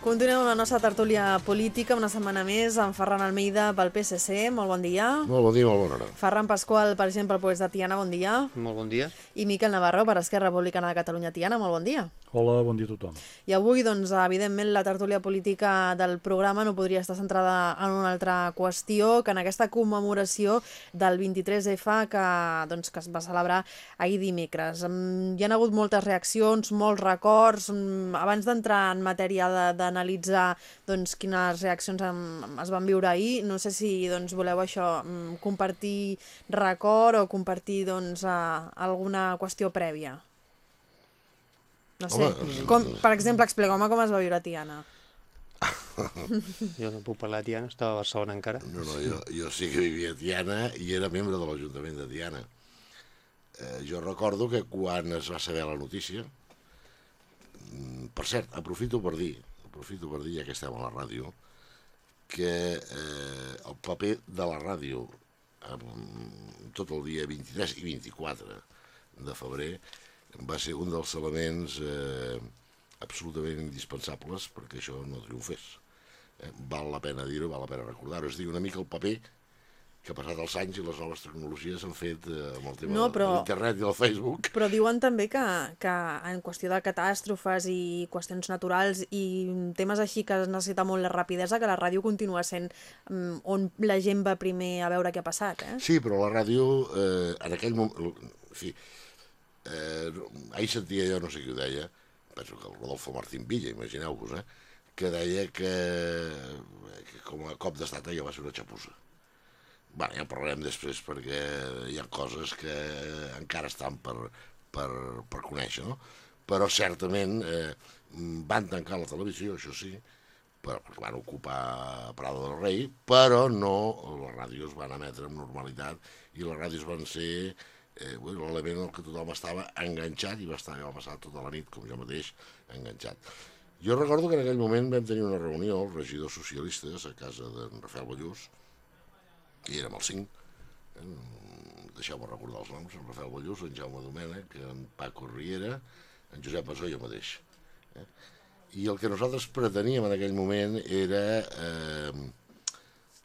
Continuem la nostra tertúlia política, una setmana més, amb Ferran Almeida pel PSC, molt bon dia. Molt bon dia, molt bona hora. Ferran Pasqual, per exemple, pel Poes de Tiana, bon dia. Molt bon dia. I Miquel Navarro, per Esquerra Republicana de Catalunya, Tiana, molt bon dia. Hola, bon dia a tothom. I avui, doncs, evidentment, la tertúlia política del programa no podria estar centrada en una altra qüestió que en aquesta commemoració del 23F que, doncs, que es va celebrar ahir dimecres. Mm, Hi ha hagut moltes reaccions, molts records. Mm, Abans d'entrar en matèria de, d'analitzar doncs, quines reaccions es van viure ahir, no sé si doncs, voleu això, mm, compartir record o compartir doncs, a, alguna qüestió prèvia. No sé, Home, com, per exemple, expliqueu-me com es va viure a Tiana. Jo no puc parlar de Tiana, estava a Barcelona encara. No, no, jo, jo sí que vivia a Tiana i era membre de l'Ajuntament de Tiana. Eh, jo recordo que quan es va saber la notícia, mm, per cert, aprofito per dir, aprofito per dir, ja que estem a la ràdio, que eh, el paper de la ràdio eh, tot el dia 23 i 24 de febrer va ser un dels elements eh, absolutament indispensables perquè això no triomfés. Eh, val la pena dir-ho, val la pena recordar-ho. És dir, una mica el paper que ha passat els anys i les noves tecnologies han fet eh, amb el tema No, però- de l'internet i del Facebook. Però diuen també que, que en qüestió de catàstrofes i qüestions naturals i temes així que es necessita molt la rapidesa, que la ràdio continua sent um, on la gent va primer a veure què ha passat, eh? Sí, però la ràdio, eh, en aquell moment... En fi, eh, ahir sentia jo, no sé qui ho deia, penso que el Rodolfo Martín Villa, imagineu-vos, eh, que deia que, que com a cop d'estat allò va ser una xapussa. Bé, ja parlarem després perquè hi ha coses que encara estan per, per, per conèixer, no? Però certament eh, van tancar la televisió, això sí, però, perquè van ocupar Prada del Rei, però no, les ràdios van emetre amb normalitat i les ràdios van ser eh, bueno, l'element en què tothom estava enganxat i va estar, va passar tota la nit, com jo mateix, enganxat. Jo recordo que en aquell moment vam tenir una reunió, els regidors socialistes, a casa d'en Rafael Ballús, i érem els cinc, eh, deixeu-me recordar els noms, en Rafael Ballús, en Jaume Domènech, en Paco Riera, en Josep Masó i jo mateix. Eh? I el que nosaltres preteníem en aquell moment era eh,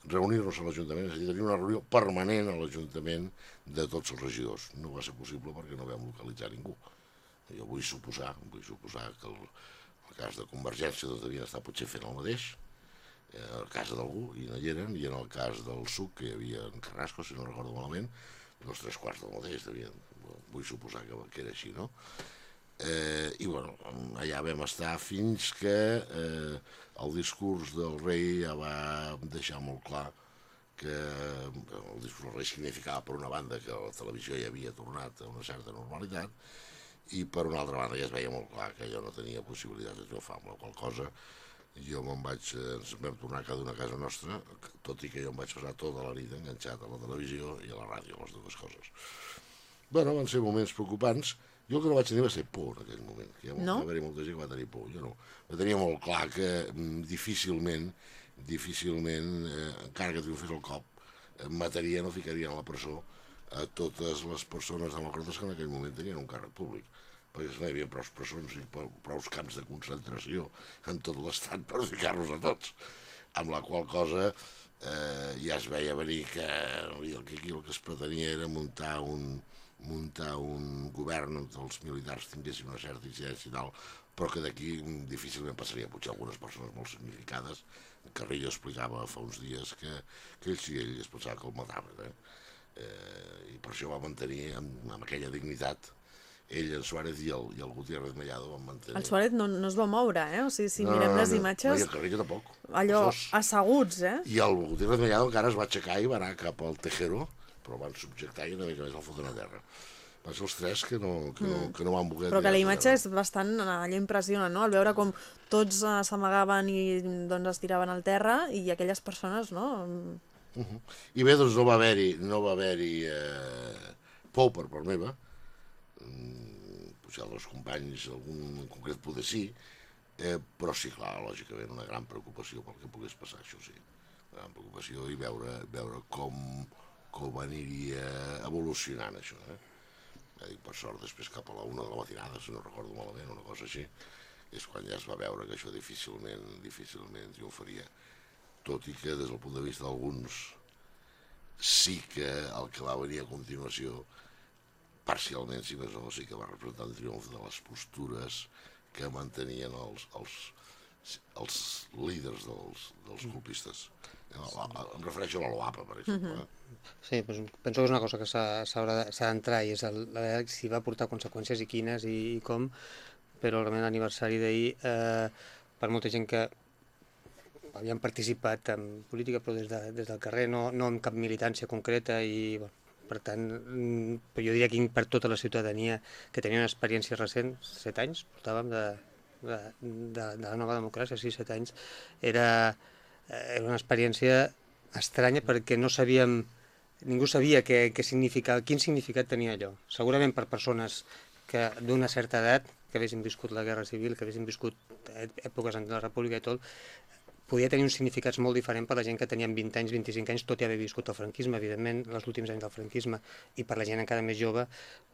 reunir-nos a l'Ajuntament, és a dir, tenir una reunió permanent a l'Ajuntament de tots els regidors. No va ser possible perquè no vam localitzar ningú. Jo vull suposar, vull suposar que el, el cas de Convergència doncs devien estar potser fent el mateix, eh, el cas d'algú, i no hi eren, i en el cas del SUC, que hi havia en Carrasco, si no recordo malament, dos tres quarts del mateix devien, vull suposar que, que era així, no? Eh, I bueno, allà vam estar fins que eh, el discurs del rei ja va deixar molt clar que el discurs del rei significava, per una banda, que la televisió ja havia tornat a una certa normalitat i per una altra banda ja es veia molt clar que jo no tenia possibilitat de triomfar amb la qual cosa jo me'n vaig, eh, ens vam tornar a cada una a casa nostra, tot i que jo em vaig passar tota la nit enganxat a la televisió i a la ràdio, les dues coses. Bueno, van ser moments preocupants. Jo el que no vaig tenir va ser por en aquell moment. Que hi ha, No? va haver molta gent que va tenir por, jo no. Jo tenia molt clar que mm, difícilment, difícilment, eh, encara que triomfés el cop, eh, matarien o ficarien a la presó a totes les persones demòcrates que en aquell moment tenien un càrrec públic perquè no hi havia prou presons i prou, camps de concentració en tot l'estat per ficar-los a tots. Amb la qual cosa eh, ja es veia venir que el que aquí el que es pretenia era muntar un, muntar un govern on els militars tinguessin una certa incidència i tal, però que d'aquí difícilment passaria potser algunes persones molt significades. Carrillo explicava fa uns dies que, que ell sí, ell es pensava que el mataven, eh? eh, i per això va mantenir amb, amb aquella dignitat ell, en Suárez i el, i el Gutiérrez Mellado van mantenir... El Suárez no, no es va moure, eh? O sigui, si mirem les No, imatges, I el Carrillo tampoc. allò, asseguts, eh? I el Gutiérrez Mellado encara es va aixecar i va anar cap al Tejero, però van subjectar i una mica més al fotre a terra. Van ser els tres que no, que no, que no van voler... Mm. Però que la imatge és bastant, allò impressiona, no? Al veure com tots eh, s'amagaven i doncs es tiraven al terra i aquelles persones, no? Uh I bé, doncs no va haver-hi no va haver-hi eh, por per part meva, mm, potser els companys, algun en concret poder sí, eh, però sí, clar, lògicament, una gran preocupació pel que pogués passar, això sí. Una gran preocupació i veure, veure com, com aniria evolucionant això, eh? Ja dic, per sort, després cap a la una de la matinada, si no recordo malament, una cosa així, és quan ja es va veure que això difícilment, difícilment triomfaria. Tot i que des del punt de vista d'alguns sí que el que va venir a continuació parcialment, si més no, sí que va representar un triomf de les postures que mantenien els, els, els líders dels, dels colpistes. Em refereixo a l'OAPA, per exemple. Uh -huh. Sí, doncs penso que és una cosa que s'ha d'entrar i és el, la, si va portar conseqüències i quines i, i com, però realment l'aniversari d'ahir, eh, per molta gent que havien participat en política però des, de, des del carrer, no, no amb cap militància concreta i bueno, per tant, mm, jo diria que per tota la ciutadania que tenia una experiència recent, set anys, portàvem de, de, de, de la nova democràcia, sis, set anys, era, era una experiència estranya perquè no sabíem, ningú sabia què, què significava, quin significat tenia allò. Segurament per persones que d'una certa edat, que haguessin viscut la Guerra Civil, que haguessin viscut èpoques en la República i tot, podia tenir un significat molt diferent per la gent que tenien 20 anys, 25 anys, tot i haver viscut el franquisme, evidentment, els últims anys del franquisme, i per la gent encara més jove,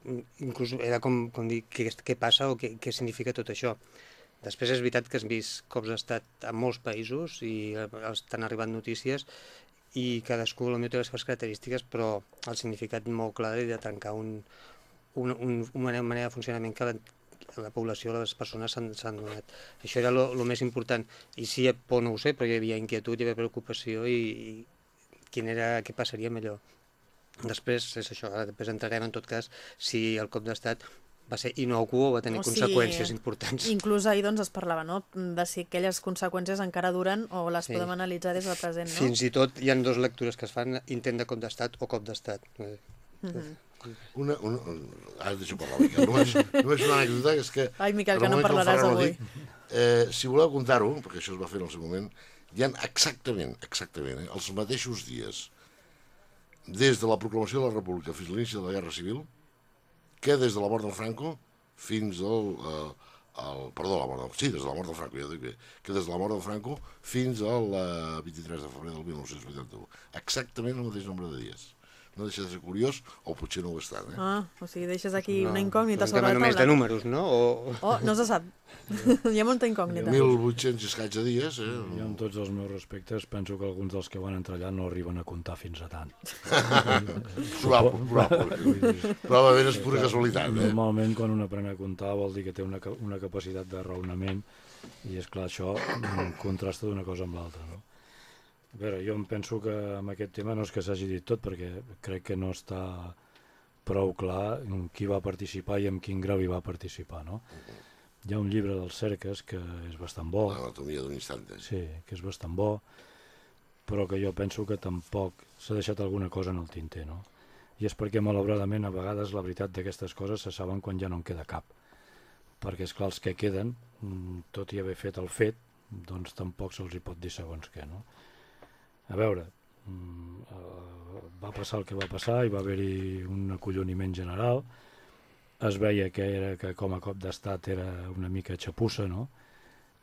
mm, inclús era com, com dir què, què passa o què, què significa tot això. Després és veritat que has vist cops d'estat a molts països i estan arribant notícies i cadascú potser té les seves característiques, però el significat molt clar de tancar un, un, un, una manera de funcionament que, la població, les persones s'han donat. Això era el més important. I sí, por no ho sé, però hi havia inquietud, hi havia preocupació i, i quin era, què passaria amb allò. Després, és això, ara després entrarem en tot cas si el cop d'estat va ser inocu o va tenir o sigui, conseqüències importants. Inclús ahir doncs, es parlava no? de si aquelles conseqüències encara duren o les sí. podem analitzar des del present. No? Fins i tot hi ha dues lectures que es fan, intent de cop d'estat o cop d'estat. Mm -hmm. Una, una, ara deixo parlar, Miquel. Només, només una anècdota, és que... Ai, Miquel, que no parlaràs avui. eh, si voleu contar-ho, perquè això es va fer en el seu moment, hi han exactament, exactament, eh, els mateixos dies des de la proclamació de la República fins a l'inici de la Guerra Civil que des de la mort del Franco fins al... Eh, el, perdó, la mort del, sí, des de la mort del Franco, ja dic bé, que des de la mort del Franco fins al eh, 23 de febrer del 1981. Exactament el mateix nombre de dies no deixa de ser curiós, o potser no ho estan. Eh? Ah, o sigui, deixes aquí no, una incògnita sobre la taula. només de números, no? O... Oh, no se sap. Hi ha molta incògnita. 1.800 i escaig de dies. Eh? Jo, amb tots els meus respectes, penso que alguns dels que van entrar allà no arriben a comptar fins a tant. probable, probable. Probablement és pura casualitat. Eh? Normalment, quan un aprèn a comptar, vol dir que té una, una capacitat de raonament, i és clar, això contrasta d'una cosa amb l'altra, no? A veure, jo em penso que amb aquest tema no és que s'hagi dit tot, perquè crec que no està prou clar qui va participar i amb quin grau hi va participar, no? Hi ha un llibre dels Cerques que és bastant bo. L'anatomia d'un instant. Eh? Sí, que és bastant bo, però que jo penso que tampoc s'ha deixat alguna cosa en el tinter, no? I és perquè, malauradament, a vegades la veritat d'aquestes coses se saben quan ja no en queda cap. Perquè, és clar els que queden, mm, tot i haver fet el fet, doncs tampoc se'ls hi pot dir segons què, no? A veure, mm, eh, va passar el que va passar, i va haver-hi un acolloniment general, es veia que, era, que com a cop d'estat era una mica xapussa, no?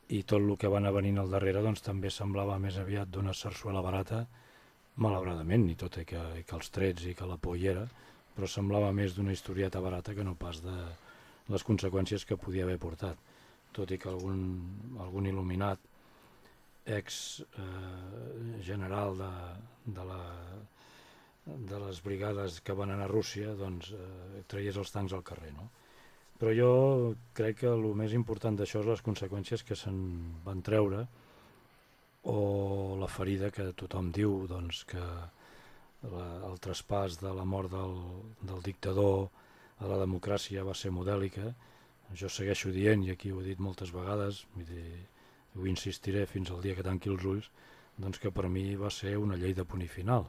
i tot el que va anar venint al darrere doncs, també semblava més aviat d'una sarsuela barata, malauradament, i tot i que, i que els trets i que la por era, però semblava més d'una historieta barata que no pas de les conseqüències que podia haver portat. Tot i que algun, algun il·luminat ex eh, general de, de, la, de les brigades que van anar a Rússia doncs, eh, traies els tancs al carrer. No? Però jo crec que el més important d'això és les conseqüències que se'n van treure o la ferida que tothom diu doncs, que la, el traspàs de la mort del, del dictador a la democràcia va ser modèlica. Jo segueixo dient, i aquí ho he dit moltes vegades, vull dir, ho insistiré fins al dia que tanqui els ulls, doncs que per mi va ser una llei de punt i final.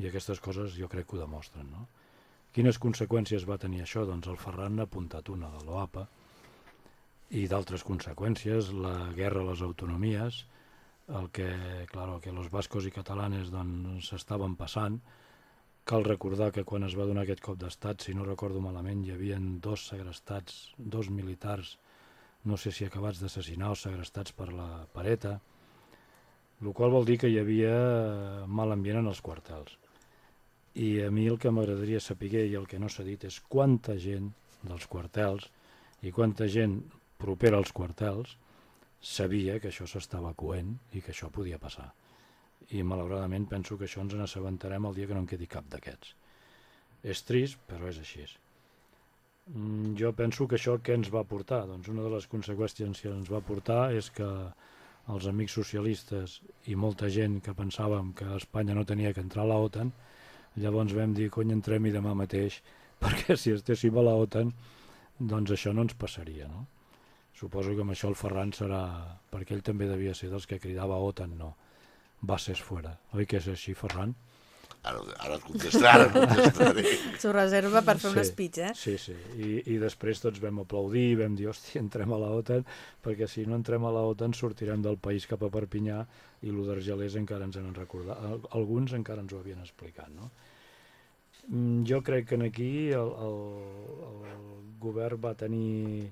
I aquestes coses jo crec que ho demostren. No? Quines conseqüències va tenir això? Doncs el Ferran n'ha apuntat una de l'OAPA i d'altres conseqüències, la guerra a les autonomies, el que, claro, que los bascos i catalanes doncs, s'estaven passant. Cal recordar que quan es va donar aquest cop d'estat, si no recordo malament, hi havia dos segrestats, dos militars no sé si acabats d'assassinar o segrestats per la pareta, el qual vol dir que hi havia mal ambient en els quartels. I a mi el que m'agradaria saber i el que no s'ha dit és quanta gent dels quartels i quanta gent propera als quartels, sabia que això s'estava coent i que això podia passar. I malauradament penso que això ens n'assabentarem el dia que no en quedi cap d'aquests. És trist, però és així. Mm, Jo penso que això què ens va portar? Doncs una de les conseqüències que ens va portar és que els amics socialistes i molta gent que pensàvem que Espanya no tenia que entrar a la OTAN, llavors vam dir, cony, entrem-hi demà mateix, perquè si estéssim a la OTAN, doncs això no ens passaria, no? Suposo que amb això el Ferran serà... perquè ell també devia ser dels que cridava OTAN, no. Bases fuera. Oi que és així, Ferran? Ara, ara et contestaré, ara et contestaré. S'ho reserva per fer un Sí, speech, eh? Sí, sí. I, I després tots vam aplaudir, vam dir, hòstia, entrem a la OTAN, perquè si no entrem a la OTAN sortirem del país cap a Perpinyà i lo d'Argelers encara ens en recordat. Al- Alguns encara ens ho havien explicat, no? Mm, Jo crec que en aquí el, el, el govern va tenir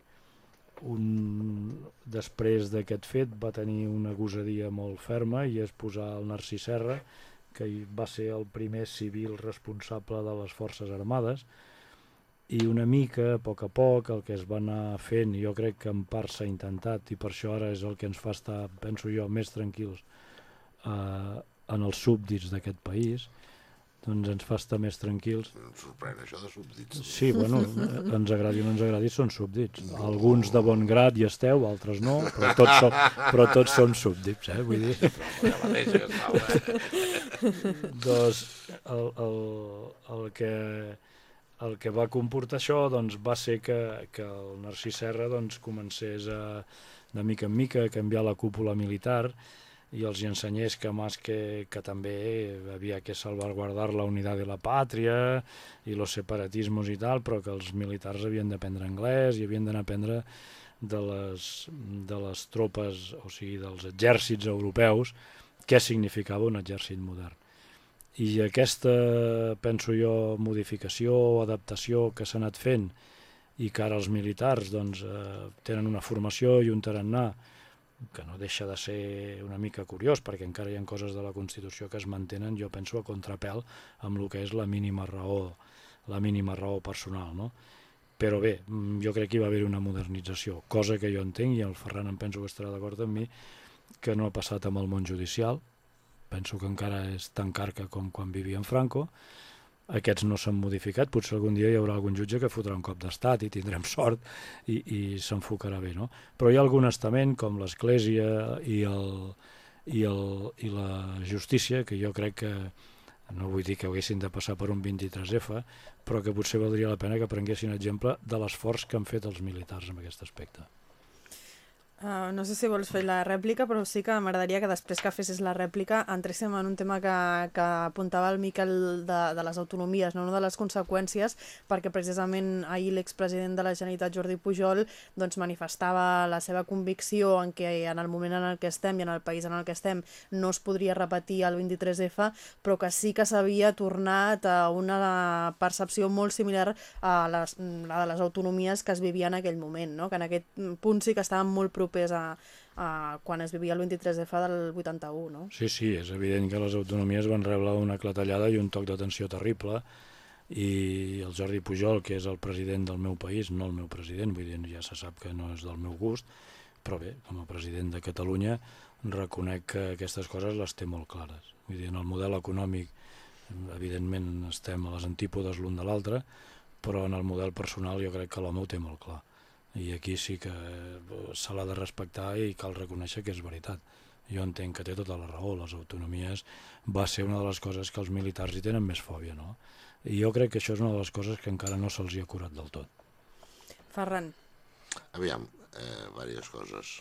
un... després d'aquest fet va tenir una gosadia molt ferma i és posar el Narcís Serra que va ser el primer civil responsable de les Forces Armades i una mica, a poc a poc, el que es va anar fent, jo crec que en part s'ha intentat i per això ara és el que ens fa estar, penso jo, més tranquils eh, en els súbdits d'aquest país, doncs ens fa estar més tranquils Em sorprèn això de súbdits. Sí, bueno, ens agradi o no ens agradi, són súbdits. Alguns de bon grat hi esteu, altres no, però tots, som, però tots són súbdits, eh? Vull dir, eh? doncs, el, el, el, que, el que va comportar això doncs, va ser que, que el Narcís Serra doncs, comencés a, de mica en mica a canviar la cúpula militar i els ensenyés que més que, que també havia que salvaguardar la unitat de la pàtria i los separatismos i tal, però que els militars havien d'aprendre anglès i havien d'anar a aprendre de les, de les tropes, o sigui, dels exèrcits europeus, què significava un exèrcit modern. I aquesta, penso jo, modificació o adaptació que s'ha anat fent i que ara els militars doncs, eh, tenen una formació i un tarannà que no deixa de ser una mica curiós perquè encara hi ha coses de la Constitució que es mantenen, jo penso, a contrapèl amb el que és la mínima raó la mínima raó personal, no? Però bé, mm, jo crec que hi va haver una modernització, cosa que jo entenc, i el Ferran em penso que estarà d'acord amb mi, que no ha passat amb el món judicial, penso que encara és tan carca com quan vivia en Franco, aquests no s'han modificat, potser algun dia hi haurà algun jutge que fotrà un cop d'estat i tindrem sort i, i s'enfocarà bé, no? Però hi ha algun estament com l'Església i, el, i, el, i la justícia que jo crec que no vull dir que haguessin de passar per un 23F, però que potser valdria la pena que prenguessin exemple de l'esforç que han fet els militars en aquest aspecte. Uh, no sé si vols fer la rèplica, però sí que m'agradaria que després que fessis la rèplica entréssim en un tema que, que apuntava el Miquel de, de les autonomies, no? una de les conseqüències, perquè precisament ahir l'expresident de la Generalitat, Jordi Pujol, doncs manifestava la seva convicció en que en el moment en el que estem i en el país en el que estem no es podria repetir el 23F, però que sí que s'havia tornat a una percepció molt similar a les, a les autonomies que es vivia en aquell moment, no? que en aquest punt sí que estaven molt propers a, a quan es vivia el 23F del 81, no? Sí, sí, és evident que les autonomies van rebre una clatellada i un toc d'atenció terrible i el Jordi Pujol, que és el president del meu país, no el meu president, vull dir, ja se sap que no és del meu gust, però bé, com a president de Catalunya reconec que aquestes coses les té molt clares. Vull dir, en el model econòmic evidentment estem a les antípodes l'un de l'altre, però en el model personal jo crec que l'home ho té molt clar. I aquí sí que se l'ha de respectar i cal reconèixer que és veritat. Jo entenc que té tota la raó, les autonomies va ser una de les coses que els militars hi tenen més fòbia, no? I jo crec que això és una de les coses que encara no se'ls hi ha curat del tot. Ferran. Aviam, eh, diverses coses.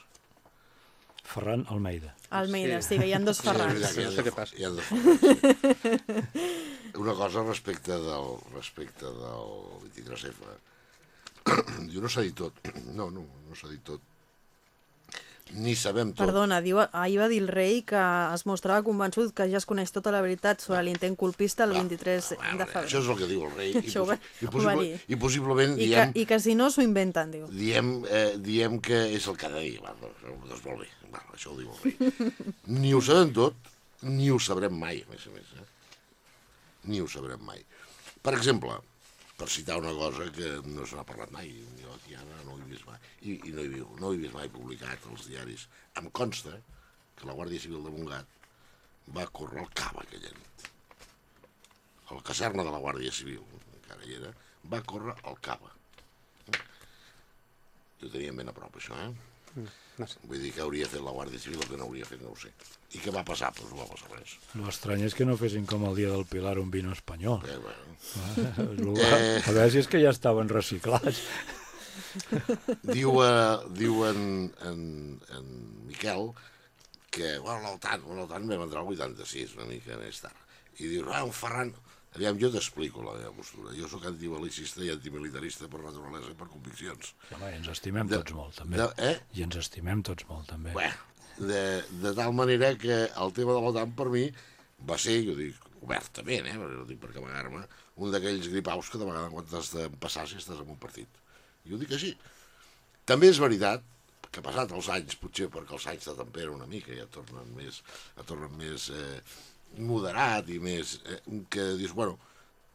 Ferran Almeida. Almeida, sí, Sí. que hi ha dos Sí, Ferrans. sé de- què passa. hi ha de Ferrans, sí. Una cosa respecte del, respecte del 23F. Diu, no s'ha dit tot. No, no, no s'ha dit tot. Ni sabem tot. Perdona, diu, ahir va dir el rei que es mostrava convençut que ja es coneix tota la veritat sobre l'intent colpista el 23 Ah, de febrer. Això és el que diu el rei. I, Això va- possi- i, va possible. I possiblement I que, diem, I que si no s'ho inventen, diu. diem, eh, diem que és el que ha de dir. Va, doncs molt bé. Va, això ho diu el rei. Ni ho sabem tot, ni ho sabrem mai, a més a més. Eh? Ni ho sabrem mai. Per exemple, per citar una cosa que no se n'ha parlat mai, jo aquí ara no ho he vist mai, i, i no, he, vist, no he vist mai publicat als diaris. Em consta que la Guàrdia Civil de Montgat va córrer al cava aquella nit. A la caserna de la Guàrdia Civil, encara hi era, va córrer al cava. Jo tenia ben a prop, això, eh? No sé. Vull dir que hauria fet la Guàrdia Civil, que no hauria fet no ho sé. I què va passar? Doncs no va passar res. L'estrany és que no fessin com el dia del Pilar un vino espanyol. Eh, bueno. Eh... A veure si és que ja estaven reciclats. diu, eh, diu en, en, en Miquel que bueno, l'OTAN, l'OTAN vam entrar al 86, una mica més tard. I dius, ah, un Ferran... Aviam, jo t'explico la meva postura. Jo sóc antibalicista i antimilitarista per naturalesa i per conviccions. Home, ens estimem De- tots molt, també. de- eh? I ens estimem tots molt, també. Bé, de, de tal manera que el tema de l'OTAN per mi va ser, jo dic obertament, eh, perquè no dic per amagar-me, un d'aquells gripaus que de vegades quan t'has de passar si estàs en un partit. I ho dic així. També és veritat que passat els anys, potser perquè els anys de tempera una mica, ja tornen més, ja tornen més eh, moderat i més... Eh, que dius, bueno,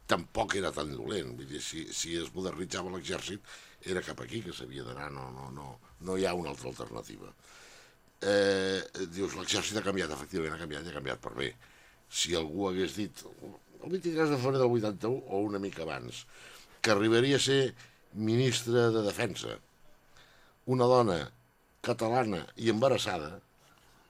tampoc era tan dolent. Vull dir, si, si es modernitzava l'exèrcit, era cap aquí que s'havia d'anar, no, no, no, no hi ha una altra alternativa eh, dius, l'exèrcit ha canviat, efectivament ha canviat i ha canviat per bé. Si algú hagués dit, el 23 de febrer del 81 o una mica abans, que arribaria a ser ministre de Defensa, una dona catalana i embarassada,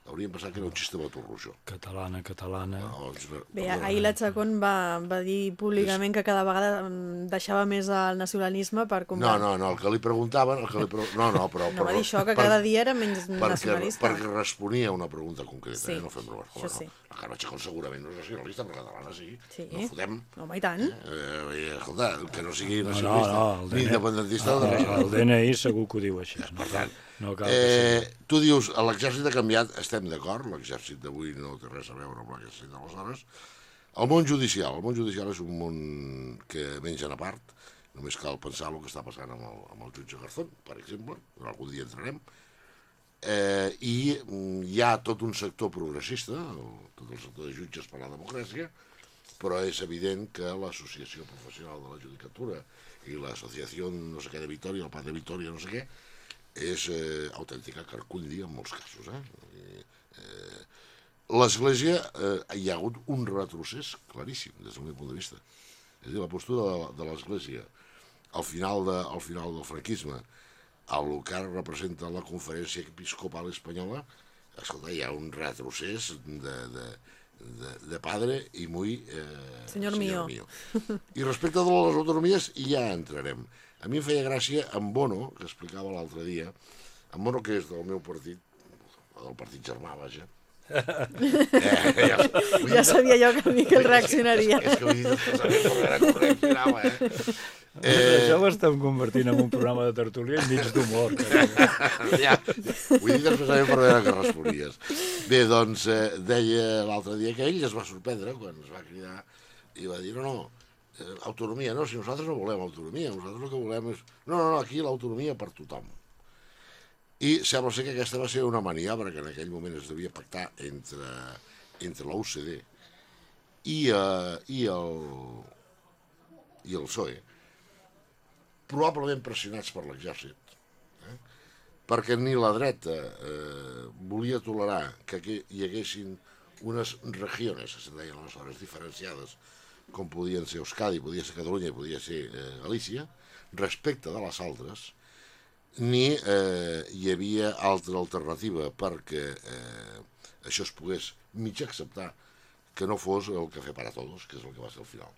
hauríem pensat que era un xiste baturruixó. Catalana, catalana... No, és una- Bé, perdona, ahir la Chacón va, va dir públicament que cada vegada mm, deixava més el nacionalisme per No, comprar... no, no, el que li preguntaven, el que li pre... no, no, però... No va però- dir això, que per- cada dia era menys perquè, nacionalista. perquè responia a una pregunta concreta, Sí. eh? no fem bromes. Això Home, sí. no. La Carme Chacón segurament no és nacionalista, però catalana sí. Sí. No fotem. Home, i tant. Eh, i, escolta, que no sigui No, no, nacionalista, no, el ni independentista el, de el DNI segur que ho diu així. No, Per tant, no cal eh, tu dius, l'exèrcit ha canviat, estem d'acord, l'exèrcit d'avui no té res a veure amb l'exèrcit d'aleshores. El món judicial, el món judicial és un món que mengen a part, només cal pensar el que està passant amb el, amb el jutge Garzón, per exemple, algun dia entrarem, eh, i mm, hi ha tot un sector progressista, el, tot el sector de jutges per la democràcia, però és evident que l'associació professional de la judicatura i l'associació no sé què de Vitoria, el Pat de Vitoria, no sé què, és eh, autèntica carcundi en molts casos. Eh? I, eh, L'Església eh, hi ha hagut un retrocés claríssim des del meu punt de vista. És a dir, la postura de, de l'Església al final, de, al final del franquisme, el que ara representa la conferència episcopal espanyola, escolta, hi ha un retrocés de, de, de, de padre i muy... Eh, Senyor mío. I respecte de les autonomies, ja entrarem. A mi em feia gràcia en Bono, que explicava l'altre dia, en Bono, que és del meu partit, o del partit germà, vaja, eh, ja, vull dir- Ja sabia jo que Miquel reaccionaria. és que vull dir veure com reaccionava, eh? Eh... Això ho estem convertint en un programa de tertúlia i mig d'humor. ja, ho he dit expressament per veure que respolies. Bé, doncs, eh, deia l'altre dia que ell es va sorprendre quan es va cridar i va dir, no, no, eh, autonomia, no, si nosaltres no volem autonomia, nosaltres el que volem és... No, no, no, aquí l'autonomia per tothom. I sembla ser que aquesta va ser una maniobra que en aquell moment es devia pactar entre, entre la UCD i, eh, i, el, i el PSOE, probablement pressionats per l'exèrcit, eh? perquè ni la dreta eh, volia tolerar que hi haguessin unes regions, que se'n deien aleshores, diferenciades, com podien ser Euskadi, podia ser Catalunya i podia ser eh, Galícia, respecte de les altres, ni eh, hi havia altra alternativa perquè eh, això es pogués mig acceptar que no fos el cafè para todos, que és el que va ser al final.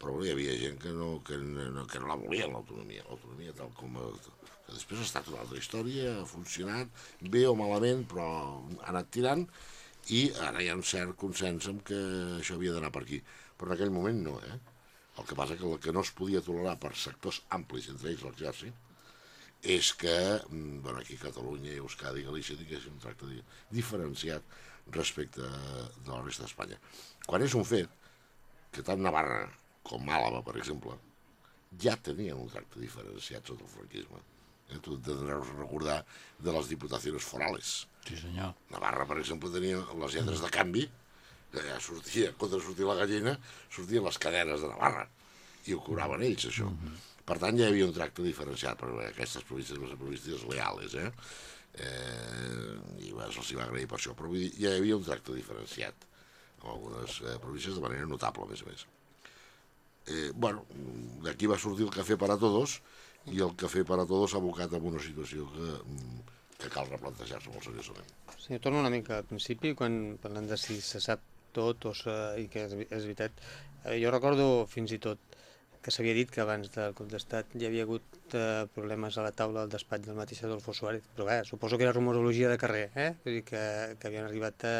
Però hi havia gent que no, que no, que no la volien, l'autonomia. L'autonomia tal com... Que després ha estat una altra història, ha funcionat bé o malament, però ha anat tirant i ara hi ha un cert consens en que això havia d'anar per aquí. Però en aquell moment no, eh? El que passa que el que no es podia tolerar per sectors amplis, entre ells l'exèrcit, és que mm, bueno, aquí a Catalunya i Euskadi i Galícia tinguessin un tracte di- diferenciat respecte de la resta d'Espanya. Quan és un fet que tant Navarra com Màlaga, per exemple, ja tenien un tracte diferenciat sota el franquisme. Eh? Tu tindràs a recordar de les diputacions forales. Sí, senyor. Navarra, per exemple, tenia les lletres de canvi, que ja sortia, contra sortir la gallina, sortien les cadenes de Navarra. i ho cobraven ells, això. Mm -hmm. Per tant, ja hi havia un tracte diferenciat, perquè aquestes províncies van ser províncies leales, eh? eh i se'ls va agrair per això, però vull dir, ja hi havia un tracte diferenciat en algunes eh, províncies de manera notable, a més a més. Eh, bueno, d'aquí va sortir el Cafè para Todos, i el Cafè para Todos s'ha abocat en una situació que, que cal replantejar-se molt seriosament. Sí, torno una mica al principi, quan parlant de si se sap tot o i que és, és veritat. Eh, jo recordo fins i tot que s'havia dit que abans del cop d'estat hi havia hagut eh, problemes a la taula del despatx del mateix Adolfo Suárez, però bé, suposo que era rumorologia de carrer, eh? Vull dir que, que havien arribat a,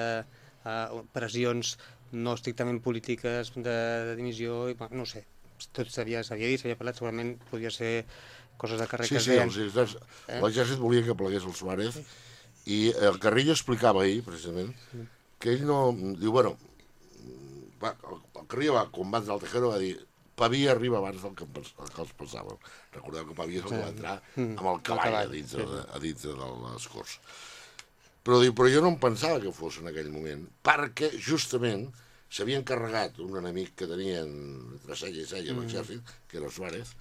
a pressions no estrictament polítiques de, de dimissió, i bueno, no sé, tot s'havia dit, s'havia parlat, segurament podia ser coses de carrer sí, que sí, es deien. Sí, l'exèrcit eh? volia que plegués el Suárez sí. i el Carrillo explicava ahir, precisament, sí. Que ell no... Diu, bueno, va, el, el Carrillo va combatre el Tejero va dir Pavia arriba abans del que, el que els pensàvem. Recordeu que Pavia és el que va entrar mm. amb el cavall a dintre, de, a dintre de l'escorç. Però diu, però jo no em pensava que fos en aquell moment, perquè justament s'havien carregat un enemic que tenien entre cella i cella mm. l'exèrcit, que era Suárez,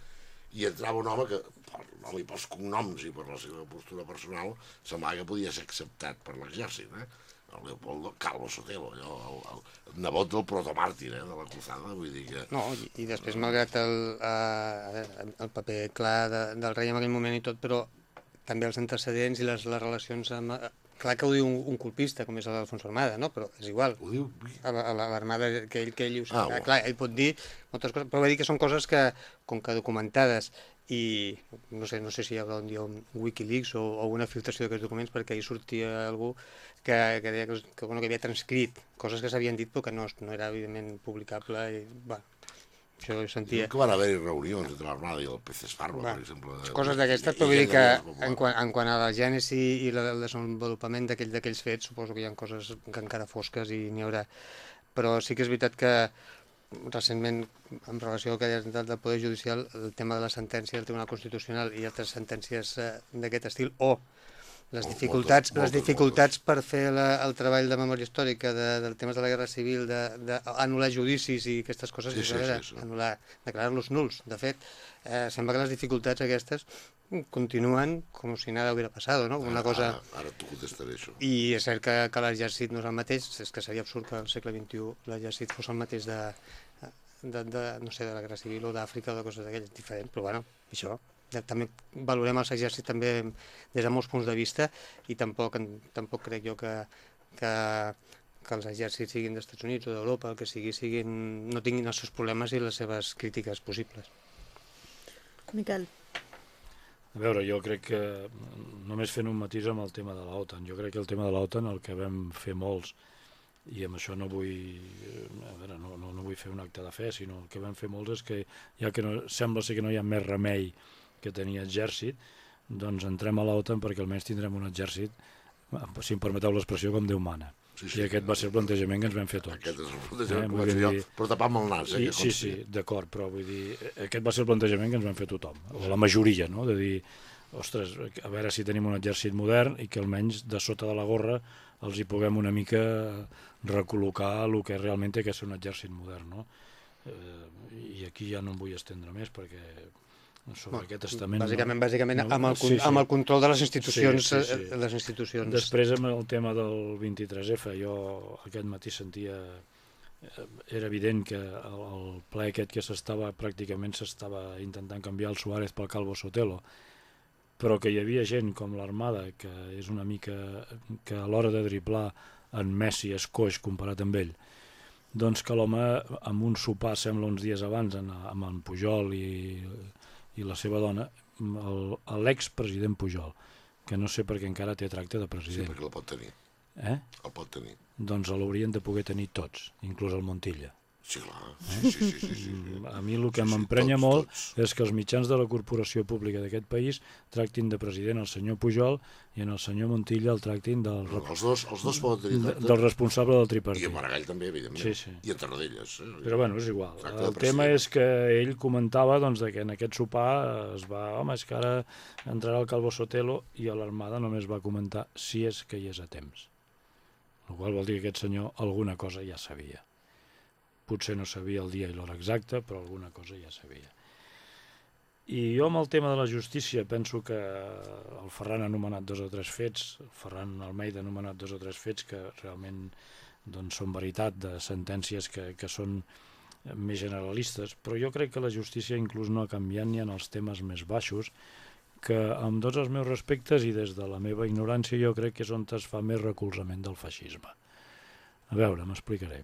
i entrava un home que, per nom i pels cognoms i per la seva postura personal, semblava que podia ser acceptat per l'exèrcit, eh? El Leopoldo Calvo Sotelo, allò, el, el, nebot del protomàrtir eh, de la cruzada, vull dir que... No, i, i després, malgrat el, uh, el paper clar de, del rei en aquell moment i tot, però també els antecedents i les, les relacions amb... Clar que ho diu un, un colpista, com és l'Alfonso Armada, no? però és igual. Ho diu... A l'Armada, que ell, que ell ho sap. Ah, clar, ell pot dir moltes coses, però va dir que són coses que, com que documentades i no sé, no sé si hi haurà un dia un Wikileaks o, o una filtració d'aquests documents perquè ahir sortia algú que, que deia que, que, bueno, que havia transcrit coses que s'havien dit però que no, no era evidentment publicable i, bueno, això ho sentia. que van haver-hi reunions entre l'Armada i el PC Esparro, per exemple. Coses d'aquestes, però vull dir que en quant, en quant a la gènesi i el desenvolupament d'aquells aquell, fets, suposo que hi ha coses que encara fosques i n'hi haurà. Però sí que és veritat que recentment, en relació al que deies del Poder Judicial, el tema de la sentència del Tribunal Constitucional i altres sentències eh, d'aquest estil, o les dificultats, moltes, moltes, les dificultats moltes. per fer la, el treball de memòria històrica, de, del temes de la Guerra Civil, d'anul·lar judicis i aquestes coses, sí, sí, sí, sí. anul·lar, declarar-los nuls. De fet, eh, sembla que les dificultats aquestes continuen com si nada hubiera passat, no? Una ara, cosa... Ara, ara t'ho contestaré, això. I és cert que, que l'exèrcit no és el mateix, és que seria absurd que al segle XXI l'exèrcit fos el mateix de, de, de, no sé, de la Guerra Civil o d'Àfrica o de coses d'aquelles, diferent, però bueno, això, també valorem els exèrcits també des de molts punts de vista i tampoc, tampoc crec jo que, que, que els exèrcits siguin dels Estats Units o d'Europa, el que sigui, siguin, no tinguin els seus problemes i les seves crítiques possibles. Miquel. A veure, jo crec que només fent un matís amb el tema de l'OTAN. Jo crec que el tema de l'OTAN, el que vam fer molts, i amb això no vull, a veure, no, no, no vull fer un acte de fe, sinó el que vam fer molts és que ja que no, sembla ser que no hi ha més remei que tenia exèrcit, doncs entrem a l'OTAN perquè almenys tindrem un exèrcit, si em permeteu l'expressió, com Déu mana. Sí, sí, I aquest va ser el plantejament que ens vam fer tots. Aquest és el plantejament eh, que vaig dir, però tapant el nas. Eh, I, sí, sí, d'acord, però vull dir, aquest va ser el plantejament que ens vam fer tothom, o la majoria, no?, de dir, ostres, a veure si tenim un exèrcit modern i que almenys de sota de la gorra els hi puguem una mica recol·locar el que realment té que ser un exèrcit modern, no? Eh, I aquí ja no em vull estendre més perquè sobre bueno, aquest estament. Bàsicament, no, bàsicament no, amb, el, sí, sí. amb el control de les institucions, sí, sí, sí. Eh, les institucions. Després amb el tema del 23F, jo aquest matí sentia eh, era evident que el, el ple aquest que s'estava pràcticament s'estava intentant canviar el Suárez pel Calvo Sotelo però que hi havia gent com l'Armada que és una mica que a l'hora de driblar en Messi és coix comparat amb ell doncs que l'home amb un sopar sembla uns dies abans amb en Pujol i i la seva dona, l'ex-president Pujol, que no sé per què encara té tracte de president. Sí, perquè el pot tenir. Eh? El pot tenir. Doncs l'haurien de poder tenir tots, inclús el Montilla. Sí, clar. Sí, sí, sí, sí, sí. A mi el que sí, m'emprenya sí, molt tots. és que els mitjans de la corporació pública d'aquest país tractin de president el senyor Pujol i en el senyor Montilla el tractin del... No, els, dos, els dos poden tenir tracte. Del responsable del tripartit. I en Maragall també, evidentment. Sí, sí. I en Tarradellas. Eh? Però bueno, és igual. Tracte el tema és que ell comentava doncs, que en aquest sopar es va... Home, és que ara entrarà el Calvo Sotelo i a l'Armada només va comentar si és que hi és a temps. El qual vol dir que aquest senyor alguna cosa ja sabia potser no sabia el dia i l'hora exacta, però alguna cosa ja sabia. I jo amb el tema de la justícia penso que el Ferran ha anomenat dos o tres fets, el Ferran Almeida ha anomenat dos o tres fets que realment doncs, són veritat de sentències que, que són més generalistes, però jo crec que la justícia inclús no ha canviat ni en els temes més baixos, que amb tots els meus respectes i des de la meva ignorància jo crec que és on es fa més recolzament del feixisme. A veure, m'explicaré.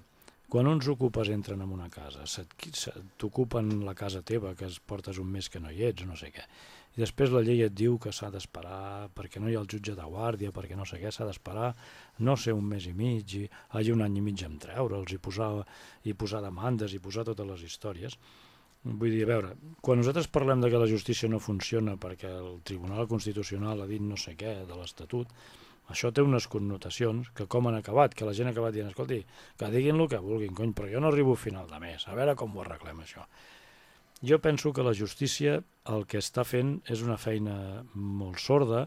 Quan uns ocupes entren en una casa, t'ocupen la casa teva, que es portes un mes que no hi ets, no sé què, i després la llei et diu que s'ha d'esperar perquè no hi ha el jutge de guàrdia, perquè no sé què, s'ha d'esperar no sé un mes i mig, i hi un any i mig en treure'ls, i i posar demandes, i posar totes les històries. Vull dir, a veure, quan nosaltres parlem de que la justícia no funciona perquè el Tribunal Constitucional ha dit no sé què de l'Estatut, això té unes connotacions que com han acabat, que la gent ha acabat dient, escolti, que diguin el que vulguin, cony, però jo no arribo a final de mes, a veure com ho arreglem això. Jo penso que la justícia el que està fent és una feina molt sorda,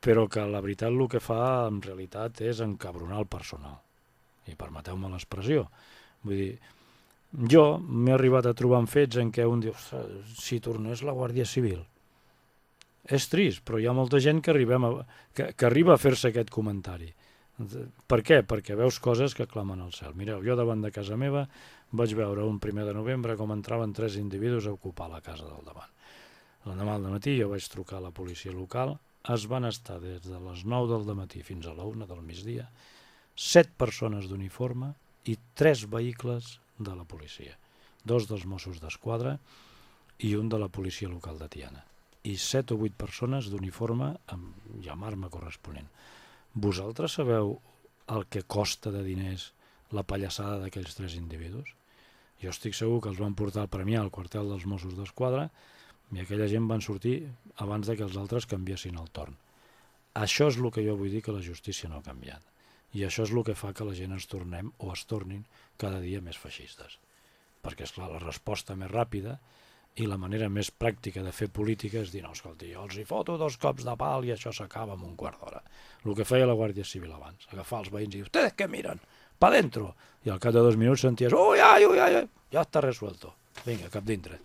però que la veritat el que fa en realitat és encabronar el personal. I permeteu-me l'expressió. Vull dir, jo m'he arribat a trobar en fets en què un diu, si tornés la Guàrdia Civil, és trist, però hi ha molta gent que, arribem a, que, que arriba a fer-se aquest comentari. Per què? Perquè veus coses que clamen al cel. Mireu, jo davant de casa meva vaig veure un primer de novembre com entraven tres individus a ocupar la casa del davant. L'endemà al matí jo vaig trucar a la policia local, es van estar des de les 9 del matí fins a la 1 del migdia, set persones d'uniforme i tres vehicles de la policia. Dos dels Mossos d'Esquadra i un de la policia local de Tiana i set o vuit persones d'uniforme amb arma corresponent. Vosaltres sabeu el que costa de diners la pallassada d'aquells tres individus? Jo estic segur que els van portar a premiar al quartel dels Mossos d'Esquadra i aquella gent van sortir abans de que els altres canviessin el torn. Això és el que jo vull dir que la justícia no ha canviat. I això és el que fa que la gent ens tornem o es tornin cada dia més feixistes. Perquè, és clar la resposta més ràpida i la manera més pràctica de fer política és dir, no, escolti, jo els hi foto dos cops de pal i això s'acaba en un quart d'hora. El que feia la Guàrdia Civil abans, agafar els veïns i dir, ustedes què miren? Pa dentro. I al cap de dos minuts senties, ui, ai, ui, ai, ja està resuelto. Vinga, cap dintre.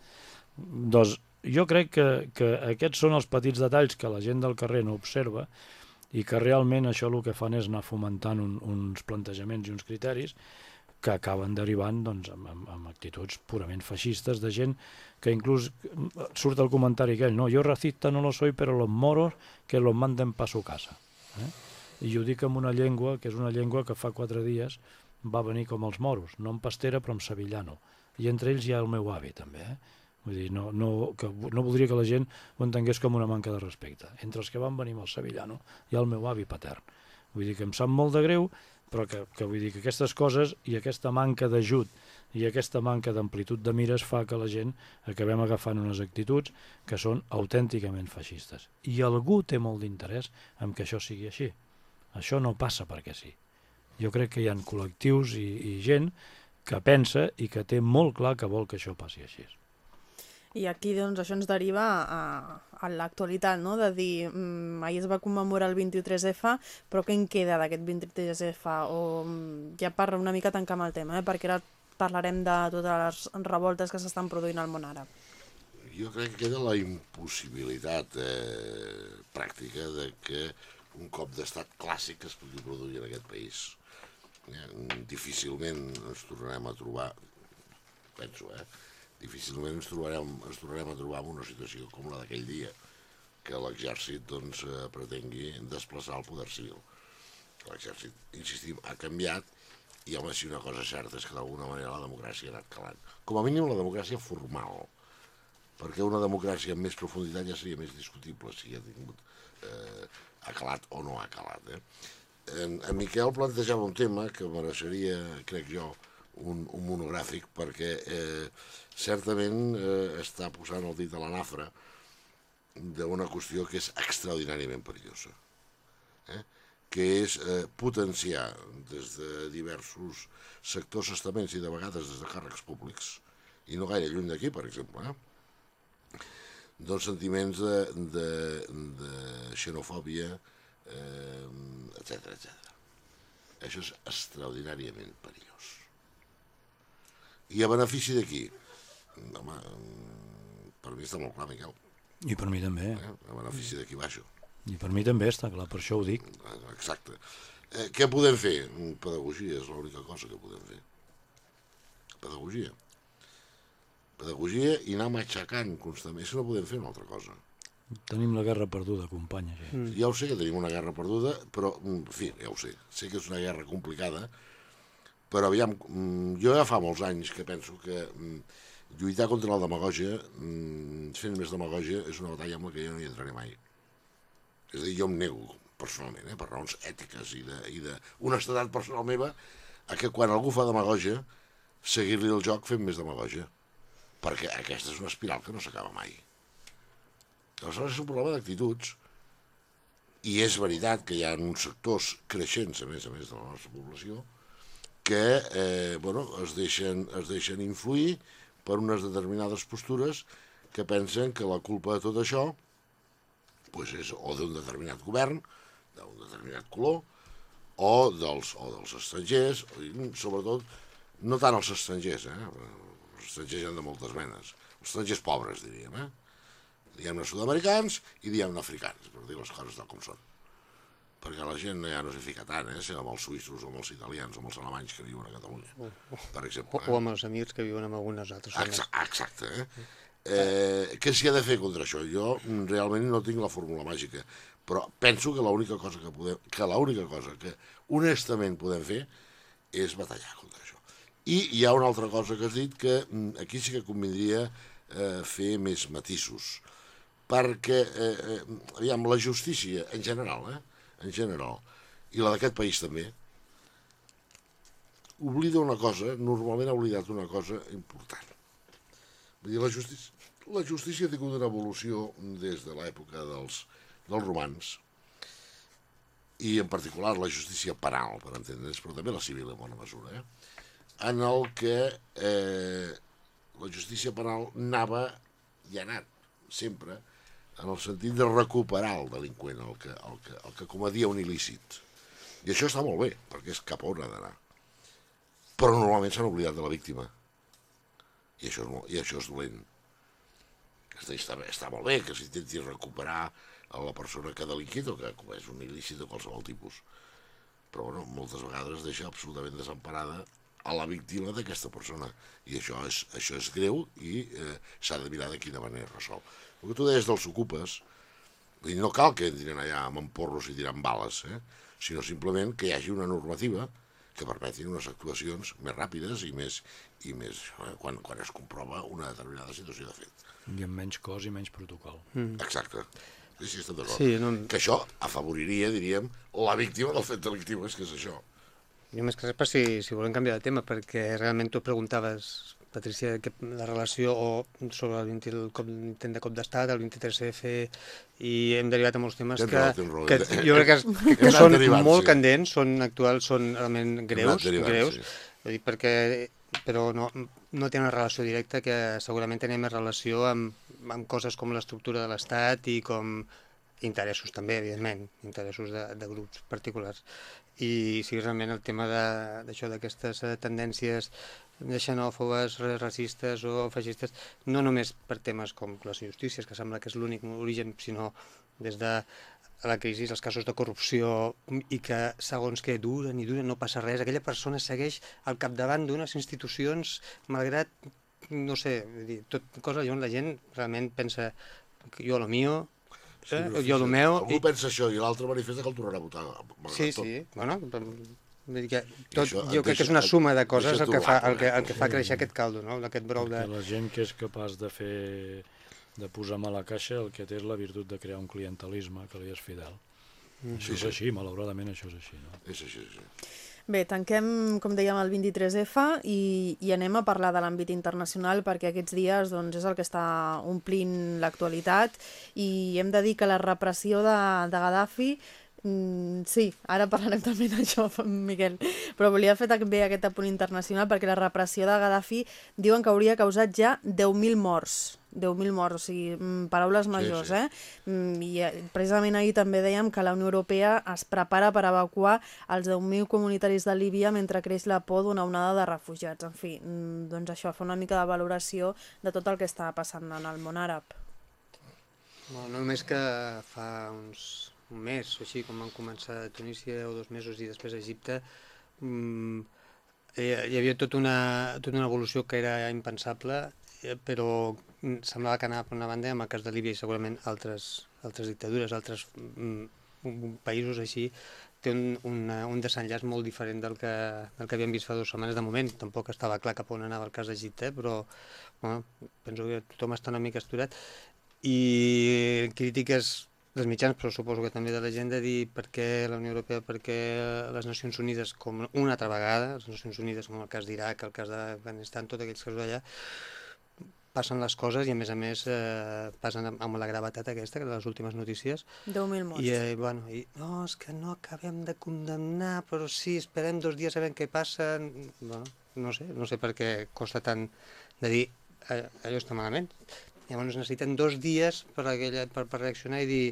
Doncs jo crec que, que aquests són els petits detalls que la gent del carrer no observa i que realment això el que fan és anar fomentant un, uns plantejaments i uns criteris que acaben derivant doncs, amb, amb, amb actituds purament feixistes de gent que inclús surt el comentari aquell, no, jo racista no lo soy, però los moros que los manden pa su casa. Eh? I ho dic amb una llengua que és una llengua que fa quatre dies va venir com els moros, no en pastera però en sevillano. I entre ells hi ha el meu avi també, eh? Vull dir, no, no, que, no voldria que la gent ho entengués com una manca de respecte. Entre els que van venir amb el sevillano hi ha el meu avi patern. Vull dir que em sap molt de greu però que, que vull dir que aquestes coses i aquesta manca d'ajut i aquesta manca d'amplitud de mires fa que la gent acabem agafant unes actituds que són autènticament feixistes. I algú té molt d'interès en que això sigui així. Això no passa perquè sí. Jo crec que hi ha col·lectius i, i gent que pensa i que té molt clar que vol que això passi així. I aquí doncs, això ens deriva a, a l'actualitat, no? de dir, mm, ahir es va commemorar el 23F, però què en queda d'aquest 23F? O mm, ja per una mica tancar amb el tema, eh? perquè ara parlarem de totes les revoltes que s'estan produint al món àrab. Jo crec que queda la impossibilitat eh, pràctica de que un cop d'estat clàssic es pugui produir en aquest país. Eh, difícilment ens tornarem a trobar, penso, eh, difícilment ens trobarem, ens tornarem a trobar en una situació com la d'aquell dia, que l'exèrcit doncs, eh, pretengui desplaçar el poder civil. L'exèrcit, insistim, ha canviat i home, si una cosa certa és que d'alguna manera la democràcia ha anat calant. Com a mínim la democràcia formal, perquè una democràcia amb més profunditat ja seria més discutible si ha tingut eh, ha calat o no ha calat. Eh? En, en Miquel plantejava un tema que mereixeria, crec jo, un, un monogràfic perquè eh, certament eh, està posant el dit a la nafra d'una qüestió que és extraordinàriament perillosa, eh? que és eh, potenciar des de diversos sectors estaments i de vegades des de càrrecs públics, i no gaire lluny d'aquí, per exemple, eh? doncs sentiments de, de, de xenofòbia, eh, etc etc. Això és extraordinàriament perillós I a benefici de qui? Home, per mi està molt clar, Miquel. I per mi també. Eh? A benefici va això? I per mi també està clar, per això ho dic. Exacte. Eh, què podem fer? Pedagogia és l'única cosa que podem fer. Pedagogia. Pedagogia i anar matxacant constantment. Que no podem fer una altra cosa. Tenim la guerra perduda, companya. Sí. Mm. Ja ho sé que tenim una guerra perduda, però, en fi, ja ho sé. Sé que és una guerra complicada, però aviam, mm, jo ja fa molts anys que penso que mm, lluitar contra la demagogia, fent més demagogia, és una batalla amb la que jo no hi entraré mai. És a dir, jo em nego, personalment, eh, per raons ètiques i d'honestedat personal meva, a que quan algú fa demagogia, seguir-li el joc fent més demagogia. Perquè aquesta és una espiral que no s'acaba mai. Aleshores és un problema d'actituds, i és veritat que hi ha uns sectors creixents, a més a més de la nostra població, que eh, bueno, es, deixen, es deixen influir per unes determinades postures que pensen que la culpa de tot això pues és o d'un determinat govern, d'un determinat color, o dels, o dels estrangers, o, sobretot, no tant els estrangers, eh? els estrangers de moltes menes, els estrangers pobres, diríem, eh? diguem-ne sud-americans i diguem-ne africans, per dir les coses tal com són. Perquè la gent ja no s'hi fica tant, eh? si amb els suïssos, o amb els italians, o amb els alemanys que viuen a Catalunya, per exemple. O, eh? o amb els amics que viuen en algunes altres zones. Exacte, eh? Eh, què s'hi ha de fer contra això? Jo realment no tinc la fórmula màgica, però penso que l'única cosa que podem, que l'única cosa que honestament podem fer és batallar contra això. I hi ha una altra cosa que has dit que mm, aquí sí que convindria eh, fer més matisos, perquè, eh, eh, aviam, la justícia en general, eh, en general, i la d'aquest país també, oblida una cosa, normalment ha oblidat una cosa important Vull dir, la justícia, la justícia ha tingut una evolució des de l'època dels, dels romans, i en particular la justícia penal, per entendre's, però també la civil en bona mesura, eh? en el que eh, la justícia penal anava i ha anat sempre en el sentit de recuperar el delinqüent, el que, el que, el que comedia un il·lícit. I això està molt bé, perquè és cap on ha d'anar. Però normalment s'han oblidat de la víctima i això és, molt, i això és dolent. Està, està molt bé que s'intenti recuperar a la persona que ha delinquit o que comès un il·lícit de qualsevol tipus. Però bueno, moltes vegades deixa absolutament desemparada a la víctima d'aquesta persona. I això és, això és greu i eh, s'ha de mirar de quina manera es resol. El que tu deies dels ocupes, i no cal que entrin allà amb porros i tirant bales, eh? sinó simplement que hi hagi una normativa que permetin unes actuacions més ràpides i més, i més eh, quan, quan es comprova una determinada situació de fet. I amb menys cos i menys protocol. Mm. Exacte. Sí, sí, estem d'acord. Sí, no... Que això afavoriria, diríem, la víctima del fet delictiu, és que és això. Jo més que res per si, si volem canviar de tema, perquè realment tu preguntaves, Patricia, que la relació o sobre el, 20, el cop, intent de cop d'estat, el 23F, i hem derivat a molts temes que, raó, que tens jo crec que, que, que són molt sí. candents, són actuals, són realment greus, derivant, greus sí. perquè però no, no té una relació directa que segurament tenen més relació amb, amb coses com l'estructura de l'Estat i com interessos també, evidentment, interessos de, de grups particulars. I sí, realment el tema d'això, d'aquestes eh, tendències xenòfobes, racistes o feixistes, no només per temes com les justícies, que sembla que és l'únic origen, sinó des de la crisi, els casos de corrupció i que segons que duren i duren no passa res, aquella persona segueix al capdavant d'unes institucions malgrat, no sé, tot cosa on la gent realment pensa que jo lo mío, Sí, eh? jo lo fixa't, meu... Algú pensa això i l'altre manifesta que el tornarà a votar. Sí, tot. sí, bueno, vull dir que tot, això et jo crec que és una suma de coses el que, fa, el que, eh? el que fa créixer aquest caldo, no? aquest brou de... Que la gent que és capaç de fer de posar mà a la caixa el que té és la virtut de crear un clientelisme que li és fidel. Mm. Això és així, malauradament això és així. No? És així, és així. Bé, tanquem, com dèiem, el 23F i, i anem a parlar de l'àmbit internacional perquè aquests dies doncs, és el que està omplint l'actualitat i hem de dir que la repressió de, de Gaddafi Mm, sí, ara parlarem també d'això, Miquel, però volia fer també aquest apunt internacional perquè la repressió de Gaddafi diuen que hauria causat ja 10.000 morts. 10.000 morts, o sigui, mm, paraules majors, sí. eh? Mm, I eh, precisament ahir també dèiem que la Unió Europea es prepara per evacuar els 10.000 comunitaris de Líbia mentre creix la por d'una onada de refugiats. En fi, mm, doncs això fa una mica de valoració de tot el que està passant en el món àrab. Bueno, no només que fa uns, un mes o així, com van començar a Tunísia o dos mesos i després a Egipte, mmm, hi havia tota una, tota una evolució que era impensable però mm, semblava que anava per una banda, en el cas de Líbia i segurament altres, altres dictadures, altres mm, països així, té un, un, un desenllaç molt diferent del que, del que havíem vist fa dues setmanes de moment. Tampoc estava clar cap on anava el cas d'Egipte, però bueno, penso que tothom està una mica esturat. I crítiques dels mitjans, però suposo que també de la gent, de dir per què la Unió Europea, per què les Nacions Unides, com una altra vegada, les Nacions Unides, com el cas d'Iraq, el cas d'Afganistan, tots aquells casos allà, passen les coses i a més a més eh, passen amb, la gravetat aquesta, que les últimes notícies. 10.000 morts. I, eh, bueno, i, no, és que no acabem de condemnar, però sí, esperem dos dies a veure què passa. Bueno, no sé, no sé per què costa tant de dir eh, allò està malament. Llavors necessiten dos dies per, aquella, per, per reaccionar i dir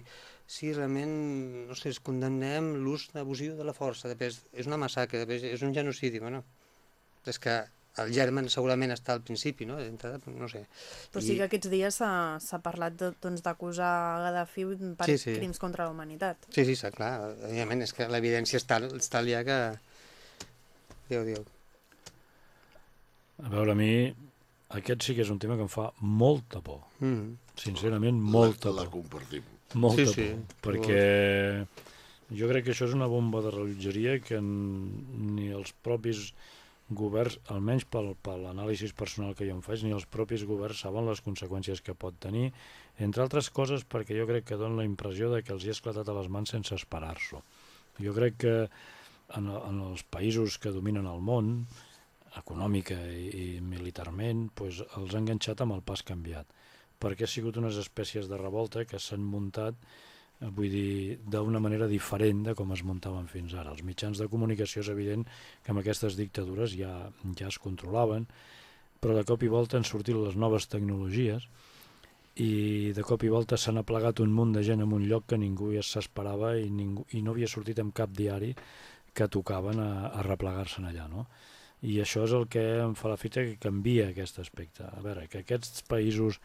sí, realment, no sé, condemnem l'ús abusiu de la força, després és una massacre, després és un genocidi, bueno, és que el germen segurament està al principi, no? no sé. Però I... sí que aquests dies s'ha parlat doncs, d'acusar doncs, Gaddafi per sí, sí. crims contra la humanitat. Sí, sí, clar. Evidentment, és que l'evidència està, està allà que... Déu, Déu. A veure, a mi aquest sí que és un tema que em fa molta por. Mm -hmm. Sincerament, molta la, por. La compartim. Molta sí, sí. por. Perquè jo crec que això és una bomba de rellotgeria que ni els propis governs, almenys per l'anàlisi personal que jo em faig, ni els propis governs saben les conseqüències que pot tenir, entre altres coses perquè jo crec que dona la impressió de que els hi ha esclatat a les mans sense esperar-s'ho. Jo crec que en, en els països que dominen el món, econòmica i, i militarment, pues, els ha enganxat amb el pas canviat, perquè ha sigut unes espècies de revolta que s'han muntat vull dir, d'una manera diferent de com es muntaven fins ara. Els mitjans de comunicació és evident que amb aquestes dictadures ja, ja es controlaven, però de cop i volta han sortit les noves tecnologies i de cop i volta s'han aplegat un munt de gent en un lloc que ningú ja s'esperava i, ningú, i no havia sortit en cap diari que tocaven a, a replegar-se'n allà, no? I això és el que em fa la fita que canvia aquest aspecte. A veure, que aquests països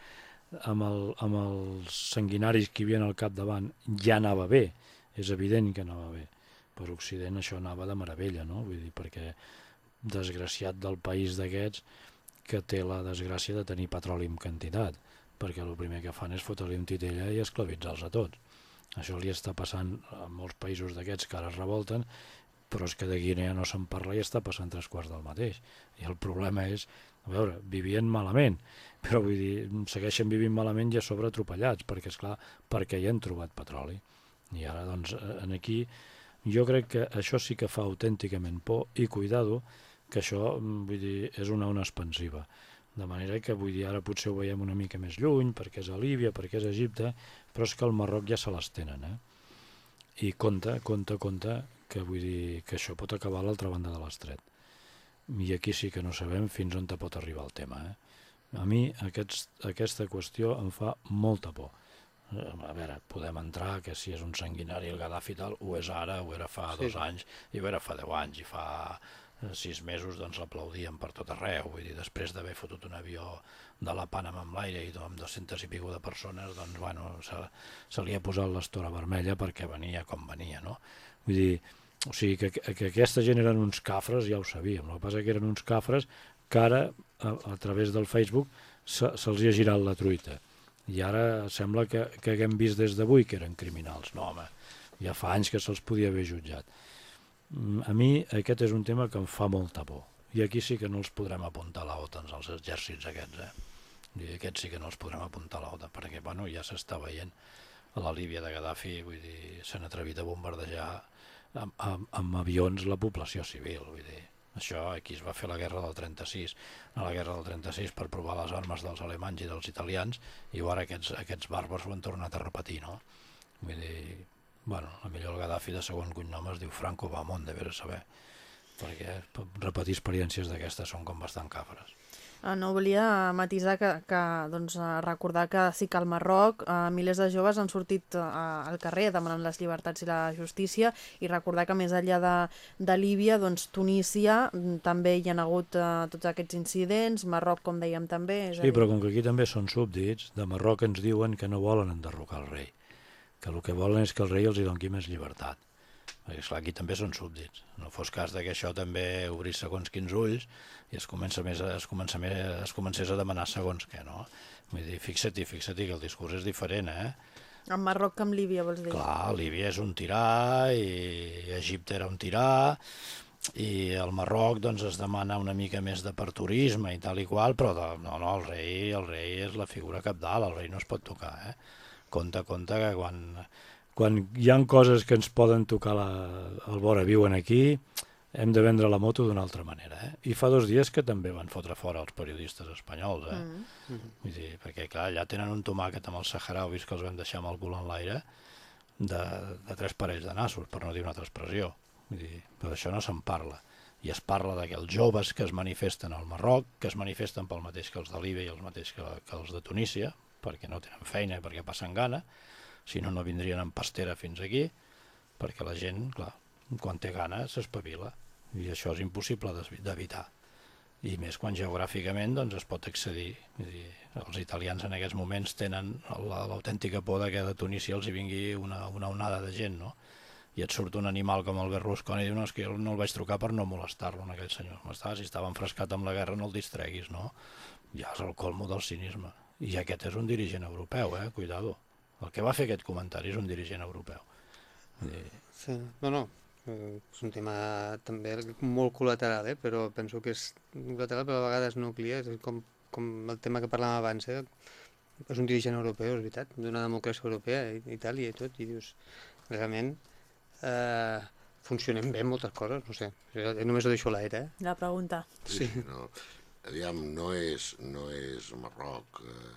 amb, el, amb els sanguinaris que hi havia al capdavant ja anava bé, és evident que anava bé. Per Occident això anava de meravella, no? Vull dir, perquè desgraciat del país d'aquests que té la desgràcia de tenir petroli en quantitat, perquè el primer que fan és fotre-li un titella i esclavitzar-los a tots. Això li està passant a molts països d'aquests que ara es revolten, però és que de Guinea no se'n parla i està passant tres quarts del mateix. I el problema és, a veure, vivien malament, però vull dir, segueixen vivint malament i a sobre atropellats, perquè és clar, perquè hi han trobat petroli. I ara, doncs, en aquí, jo crec que això sí que fa autènticament por i cuidado, que això, vull dir, és una ona expansiva. De manera que, vull dir, ara potser ho veiem una mica més lluny, perquè és a Líbia, perquè és a Egipte, però és que al Marroc ja se les tenen, eh? I compte, compte, compte, que vull dir que això pot acabar a l'altra banda de l'estret. I aquí sí que no sabem fins on te pot arribar el tema, eh? A mi aquests, aquesta qüestió em fa molta por. A veure, podem entrar que si és un sanguinari el Gaddafi tal, ho és ara, ho era fa sí. dos anys, i ho era fa deu anys, i fa eh, sis mesos doncs l'aplaudien per tot arreu, vull dir, després d'haver fotut un avió de la Panama amb l'aire i amb 200 i pico de persones, doncs bueno, se, se li ha posat l'estora vermella perquè venia com venia, no? Vull dir, o sigui, que, que aquesta gent eren uns cafres, ja ho sabíem, el que passa que eren uns cafres que ara, a, a través del Facebook, se'ls se ha girat la truita. I ara sembla que, que haguem vist des d'avui que eren criminals. No, home, ja fa anys que se'ls podia haver jutjat. Mm, a mi aquest és un tema que em fa molta por. I aquí sí que no els podrem apuntar a l'OTAN, els exèrcits aquests, eh? I aquests sí que no els podrem apuntar a l'OTAN, perquè, bueno, ja s'està veient a la Líbia de Gaddafi, vull dir, s'han atrevit a bombardejar amb, amb, amb avions la població civil, vull dir, això aquí es va fer la guerra del 36, a la guerra del 36 per provar les armes dels alemanys i dels italians, i ara aquests, aquests bàrbars ho han tornat a repetir, no? Vull dir, bueno, a millor el Gaddafi de segon cognom es diu Franco Bamon, de veure saber. perquè repetir experiències d'aquestes són com bastant cafres. Uh, no volia matisar que, que doncs, uh, recordar que sí que al Marroc uh, milers de joves han sortit uh, al carrer demanant les llibertats i la justícia i recordar que més enllà de, de Líbia, doncs Tunísia mm, també hi ha hagut uh, tots aquests incidents, Marroc com dèiem també. És sí, però com que aquí també són súbdits, de Marroc ens diuen que no volen enderrocar el rei, que el que volen és que el rei els hi doni més llibertat. Perquè, esclar, aquí també són súbdits. No fos cas de que això també obrís segons quins ulls i es comença més a, es comença més, es comencés a demanar segons què, no? Vull dir, fixa't-hi, fixa't-hi que el discurs és diferent, eh? En Marroc que amb Líbia, vols dir? Clar, Líbia és un tirà i Egipte era un tirà i el Marroc doncs es demana una mica més de perturisme i tal i qual, però de, no, no, el rei, el rei és la figura capdalt, el rei no es pot tocar, eh? Compte, compte que quan quan hi han coses que ens poden tocar la, el vora viuen aquí, hem de vendre la moto d'una altra manera. Eh? I fa dos dies que també van fotre fora els periodistes espanyols. Eh? Mm -hmm. Vull dir, perquè clar, ja tenen un tomàquet amb els saharauis que els vam deixar amb el cul en l'aire de, de tres parells de nassos, per no dir una altra expressió. Vull dir, però d'això no se'n parla. I es parla de que els joves que es manifesten al Marroc, que es manifesten pel mateix que els de Líbia i els mateix que, que els de Tunísia, perquè no tenen feina i perquè passen gana, si no, no vindrien en pastera fins aquí, perquè la gent, clar, quan té gana s'espavila, i això és impossible d'evitar. I més quan geogràficament doncs, es pot accedir. Vull dir, els italians en aquests moments tenen l'autèntica por de que de Tunísia els hi vingui una, una onada de gent, no? i et surt un animal com el Berlusconi i diu, no, és que jo no el vaig trucar per no molestar-lo en aquell senyor. M'està, si estava enfrescat amb la guerra no el distreguis, no? Ja és el colmo del cinisme. I aquest és un dirigent europeu, eh? Cuidado. El que va fer aquest comentari és un dirigent europeu. I... Sí, no, no, eh, és un tema també molt col·lateral, eh? però penso que és col·lateral però a vegades nucli, és com, com el tema que parlàvem abans, eh? és un dirigent europeu, és veritat, d'una democràcia europea, Itàlia i tot, i dius, realment eh, funcionem bé moltes coses, no sé, només ho deixo a l'aire. Eh? La pregunta. Sí, sí. No, aviam, no és, no és Marroc, eh,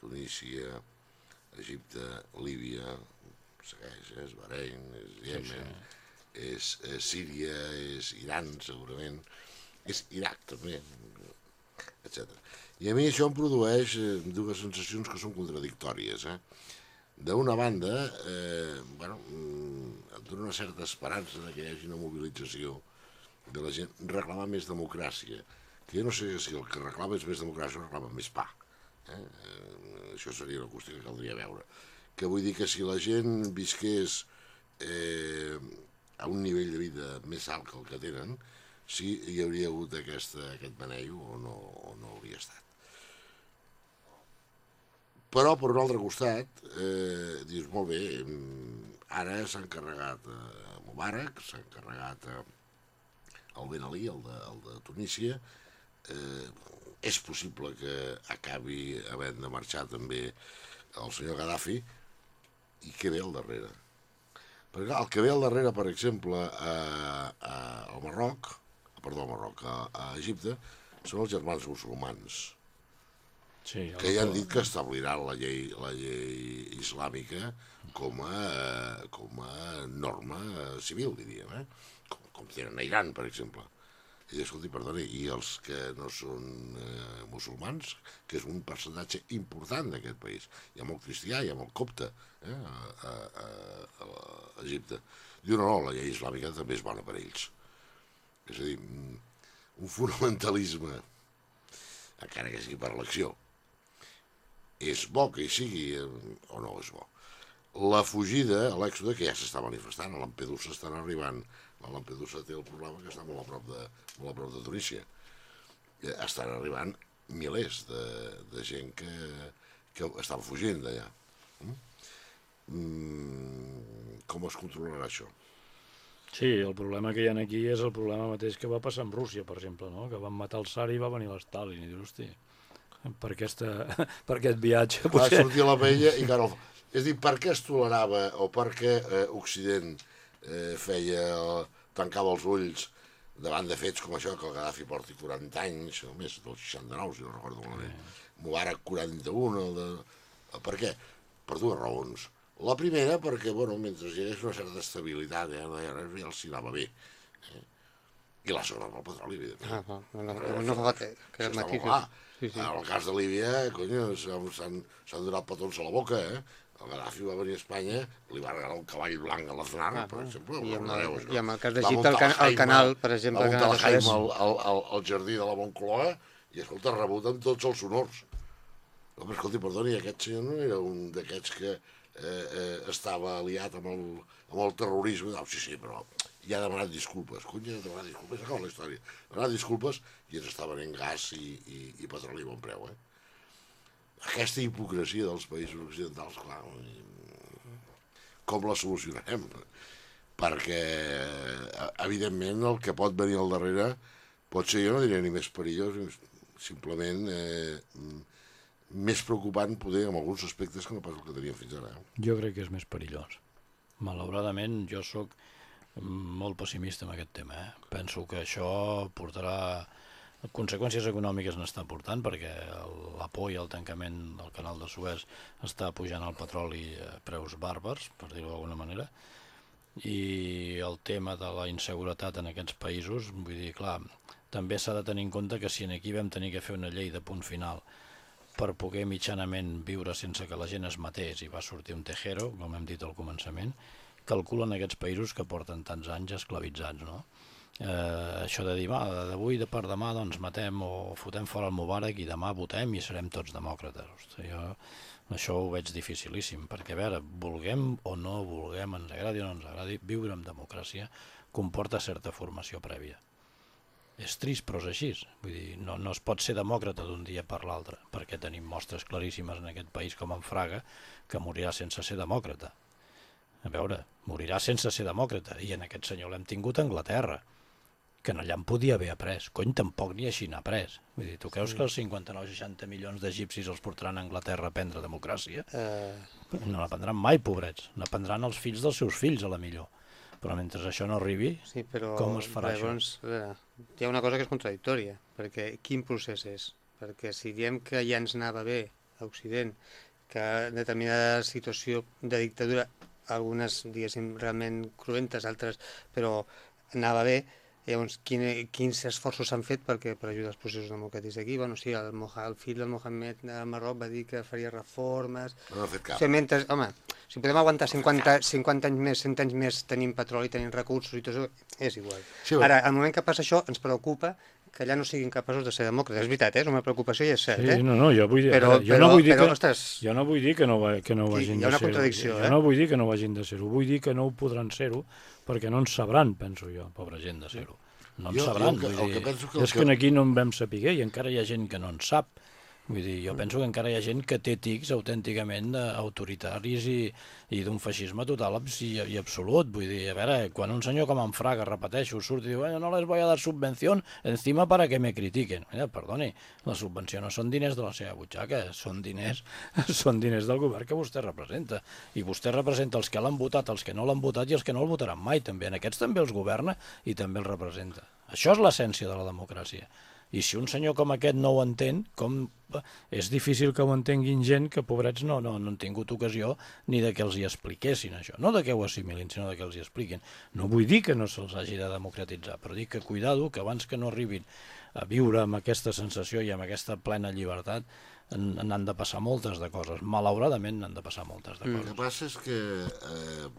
Tunísia, Egipte, Líbia, segueix, és Bahrein, és Yemen, sí, sí. És, és Síria, és Iran, segurament, és Iraq, també, etc. I a mi això em produeix eh, dues sensacions que són contradictòries. Eh? D'una banda, eh, bueno, mm, em dona una certa esperança de que hi hagi una mobilització de la gent reclamar més democràcia, que jo no sé si el que reclama és més democràcia o reclama més pa. Eh? eh? Això seria una qüestió que caldria veure. Que vull dir que si la gent visqués eh, a un nivell de vida més alt que el que tenen, si hi hauria hagut aquesta, aquest beneio o no, o no hauria estat. Però, per un altre costat, eh, dius, molt bé, ara s'han carregat a Mubarak, s'han carregat a el Ben Ali, el de, el de Tunísia, eh, és possible que acabi havent de marxar també el senyor Gaddafi i què ve al darrere. Perquè el que ve al darrere per exemple a, a, al Marroc perdó, al Marroc, a, a Egipte són els germans musulmans. Sí, que ja han dit que establiran la llei, la llei islàmica com a, com a norma civil, diríem, eh? com, com tenen a Iran, per exemple i escolti, perdoni, i els que no són eh, musulmans, que és un percentatge important d'aquest país. Hi ha molt cristià, hi ha molt copte eh, a, a, a, a Egipte. Diu, no, no, la llei islàmica també és bona per ells. És a dir, un fonamentalisme, encara que sigui per elecció, és bo que hi sigui eh, o no és bo. La fugida, l'èxode, que ja s'està manifestant, a Lampedusa estan arribant la Lampedusa té el problema que està molt a prop de, molt a prop de Tunísia. Estan arribant milers de, de gent que, que estan fugint d'allà. Mm? mm? com es controlarà això? Sí, el problema que hi ha aquí és el problema mateix que va passar amb Rússia, per exemple, no? que van matar el Sari i va venir l'Stalin, i dius, hosti, per, aquesta, per aquest viatge... Va potser... sortir la vella i encara És dir, per què es tolerava o per què eh, Occident eh, feia, tancava els ulls davant de fets com això, que el Gaddafi porti 40 anys, o més, del 69, si no recordo malament. Sí. Mubarak 41, el de... Per què? Per dues raons. La primera, perquè, bueno, mentre hi hagués una certa estabilitat, eh, ja els hi anava bé. Eh? I la segona pel petroli, evidentment. Ah, no, no, no, no fa que el matís... molt clar. Sí, sí. En el cas de Líbia, s'han- s'han donat petons a la boca, eh? El Gaddafi va venir a Espanya, li va regalar un cavall blanc a l'Aznar, Ah, per exemple. I amb això. i amb el cas d'Egipte, el can- el canal, per exemple, Va muntar de Jaime al, al, al, al jardí de la Moncloa i, escolta, rebut amb tots els honors. No, però escolti, perdoni, aquest senyor no era un d'aquests que eh, eh, estava aliat amb el, amb el terrorisme. No, sí, sí, però ja ha demanat disculpes. Cony, ha demanat disculpes, acaba la història. Ha demanat disculpes i ens està venent gas i, i, i petroli a bon preu, eh? Aquesta hipocresia dels països occidentals, clar, com la solucionarem? Perquè, eh, evidentment, el que pot venir al darrere pot ser, jo no diré ni més perillós, simplement eh, mm, més preocupant poder en alguns aspectes que no pas el que teníem fins ara. Jo crec que és més perillós. Malauradament, jo sóc molt pessimista en aquest tema. Eh? Penso que això portarà conseqüències econòmiques n'està portant perquè la por i el tancament del canal de Suez està pujant el petroli a preus bàrbars, per dir-ho d'alguna manera, i el tema de la inseguretat en aquests països, vull dir, clar, també s'ha de tenir en compte que si en aquí vam tenir que fer una llei de punt final per poder mitjanament viure sense que la gent es matés i va sortir un tejero, com hem dit al començament, calculen aquests països que porten tants anys esclavitzats, no? Eh, això de dir, va, d'avui de per demà doncs matem o fotem fora el Mubarak i demà votem i serem tots demòcrates. Hosti, jo això ho veig dificilíssim, perquè a veure, vulguem o no vulguem, ens agradi o no ens agradi, viure en democràcia comporta certa formació prèvia. És trist, però és així. Vull dir, no, no es pot ser demòcrata d'un dia per l'altre, perquè tenim mostres claríssimes en aquest país com en Fraga, que morirà sense ser demòcrata. A veure, morirà sense ser demòcrata, i en aquest senyor l'hem tingut a Anglaterra, que allà en podia haver après. Cony, tampoc ni així n'ha après. Vull dir, tu creus que els 59-60 milions d'egipcis els portaran a Anglaterra a prendre democràcia? Eh, No l'aprendran mai, pobrets. N'aprendran els fills dels seus fills, a la millor. Però mentre això no arribi, sí, però Com es farà això? llavors, eh, hi ha una cosa que és contradictòria, perquè quin procés és? Perquè si diem que ja ens anava bé a Occident, que determinada situació de dictadura, algunes, diguéssim, realment cruentes, altres, però anava bé, llavors quin, quins esforços s'han fet perquè, per ajudar els processos democràtics aquí? Bueno, sí, el, Moha, el fill del Mohamed de Marroc va dir que faria reformes, No n'ha fet cap. Sí, mentre, home, si podem aguantar 50, 50 anys més, 100 anys més, tenim petroli, tenim recursos i tot això, és igual. Sí, Ara, al moment que passa això, ens preocupa que allà no siguin capaços de ser demòcrates. És veritat, eh? és una preocupació i és cert, Sí, eh? no, no, jo vull dir, Però- ara, jo però- no vull dir però, que, ostres, jo no vull dir que no, va- que no ho Aquí hagin hi ha de una ser. contradicció, jo eh? no vull dir que no ho hagin de ser-ho, vull dir que no ho podran ser-ho perquè no en sabran, penso jo, pobra gent de ser-ho. No en Jo- jo sabran, el que- dir, que penso que és que- que aquí no en vam saber i encara hi ha gent que no en sap. Vull dir, jo penso que encara hi ha gent que té tics autènticament eh, autoritaris i, i d'un feixisme total i, i absolut. Vull dir, a veure, quan un senyor com en Fraga, repeteixo, surt i diu no les voy a dar subvención encima para que me critiquen. Mira, perdoni, la subvenció no són diners de la seva butxaca, són diners, són diners del govern que vostè representa. I vostè representa els que l'han votat, els que no l'han votat i els que no el votaran mai també. En aquests també els governa i també els representa. Això és l'essència de la democràcia. I si un senyor com aquest no ho entén, com és difícil que ho entenguin gent que, pobrets, no, no, no han tingut ocasió ni de que els hi expliquessin això. No de que ho assimilin, sinó de que els hi expliquin. No vull dir que no se'ls hagi de democratitzar, però dic que cuidado, que abans que no arribin a viure amb aquesta sensació i amb aquesta plena llibertat, n'han de passar moltes de coses. Malauradament n'han de passar moltes de El coses. que passa és que eh,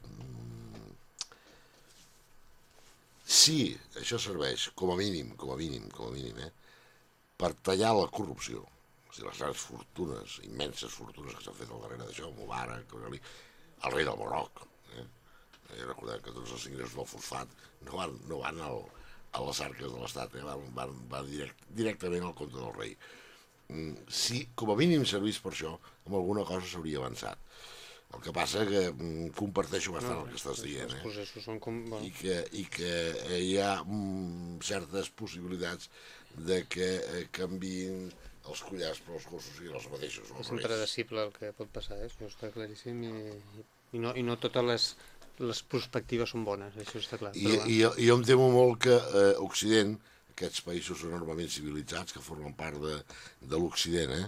sí, això serveix, com a mínim, com a mínim, com a mínim, eh, per tallar la corrupció. O sigui, les grans fortunes, immenses fortunes que s'han fet al darrere d'això, Mubarak, el rei del Marroc. Eh? Eh, recordem que tots els ingressos del fosfat no van, no van al, a les arques de l'Estat, eh? van, van, van direct, directament al compte del rei. Mm, si com a mínim servís per això, amb alguna cosa s'hauria avançat. El que passa que mm, comparteixo bastant el que estàs dient, els eh? són com... Bueno, I que, i que hi ha mm, certes possibilitats de que eh, canviïn els collars per els gossos i els mateixos. És impredecible el que pot passar, eh? això està claríssim i, i, no, i no totes les, les perspectives són bones, això està clar. I, però, i, jo- jo em temo molt que eh, Occident, aquests països enormement civilitzats que formen part de, de l'Occident eh,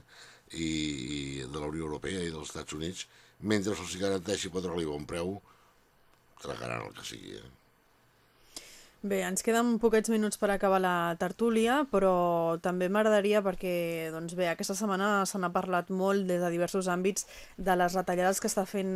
i, i de la Unió Europea i dels Estats Units, mentre se'ls garanteixi petroli a bon preu, tragaran el que sigui. Eh? Bé, ens queden poquets minuts per acabar la tertúlia, però també m'agradaria perquè, doncs bé, aquesta setmana se n'ha parlat molt des de diversos àmbits de les retallades que està fent,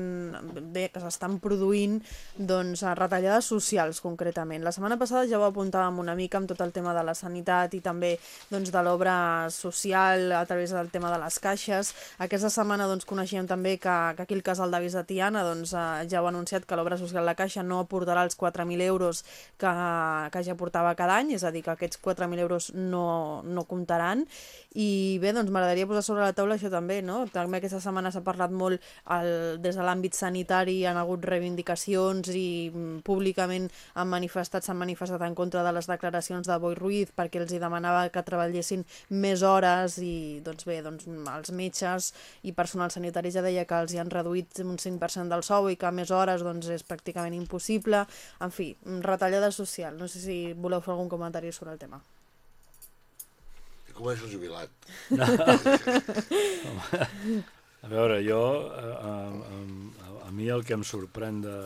bé, que s'estan produint, doncs, retallades socials concretament. La setmana passada ja ho apuntàvem una mica amb tot el tema de la sanitat i també doncs, de l'obra social a través del tema de les caixes. Aquesta setmana doncs, coneixíem també que, que aquí el casal d'Avis de Tiana doncs, eh, ja ho ha anunciat que l'obra social de la Caixa no aportarà els 4.000 euros que que ja portava cada any, és a dir, que aquests 4.000 euros no, no comptaran. I bé, doncs m'agradaria posar sobre la taula això també, no? També aquesta setmana s'ha parlat molt el, des de l'àmbit sanitari, han hagut reivindicacions i mm, públicament han manifestat, s'han manifestat en contra de les declaracions de Boi Ruiz perquè els hi demanava que treballessin més hores i doncs bé, doncs els metges i personal sanitari ja deia que els hi han reduït un 5% del sou i que més hores doncs és pràcticament impossible. En fi, retallada social social. No sé si voleu fer algun comentari sobre el tema. Com és el jubilat? No. a veure, jo, a, a, a, mi el que em sorprèn de,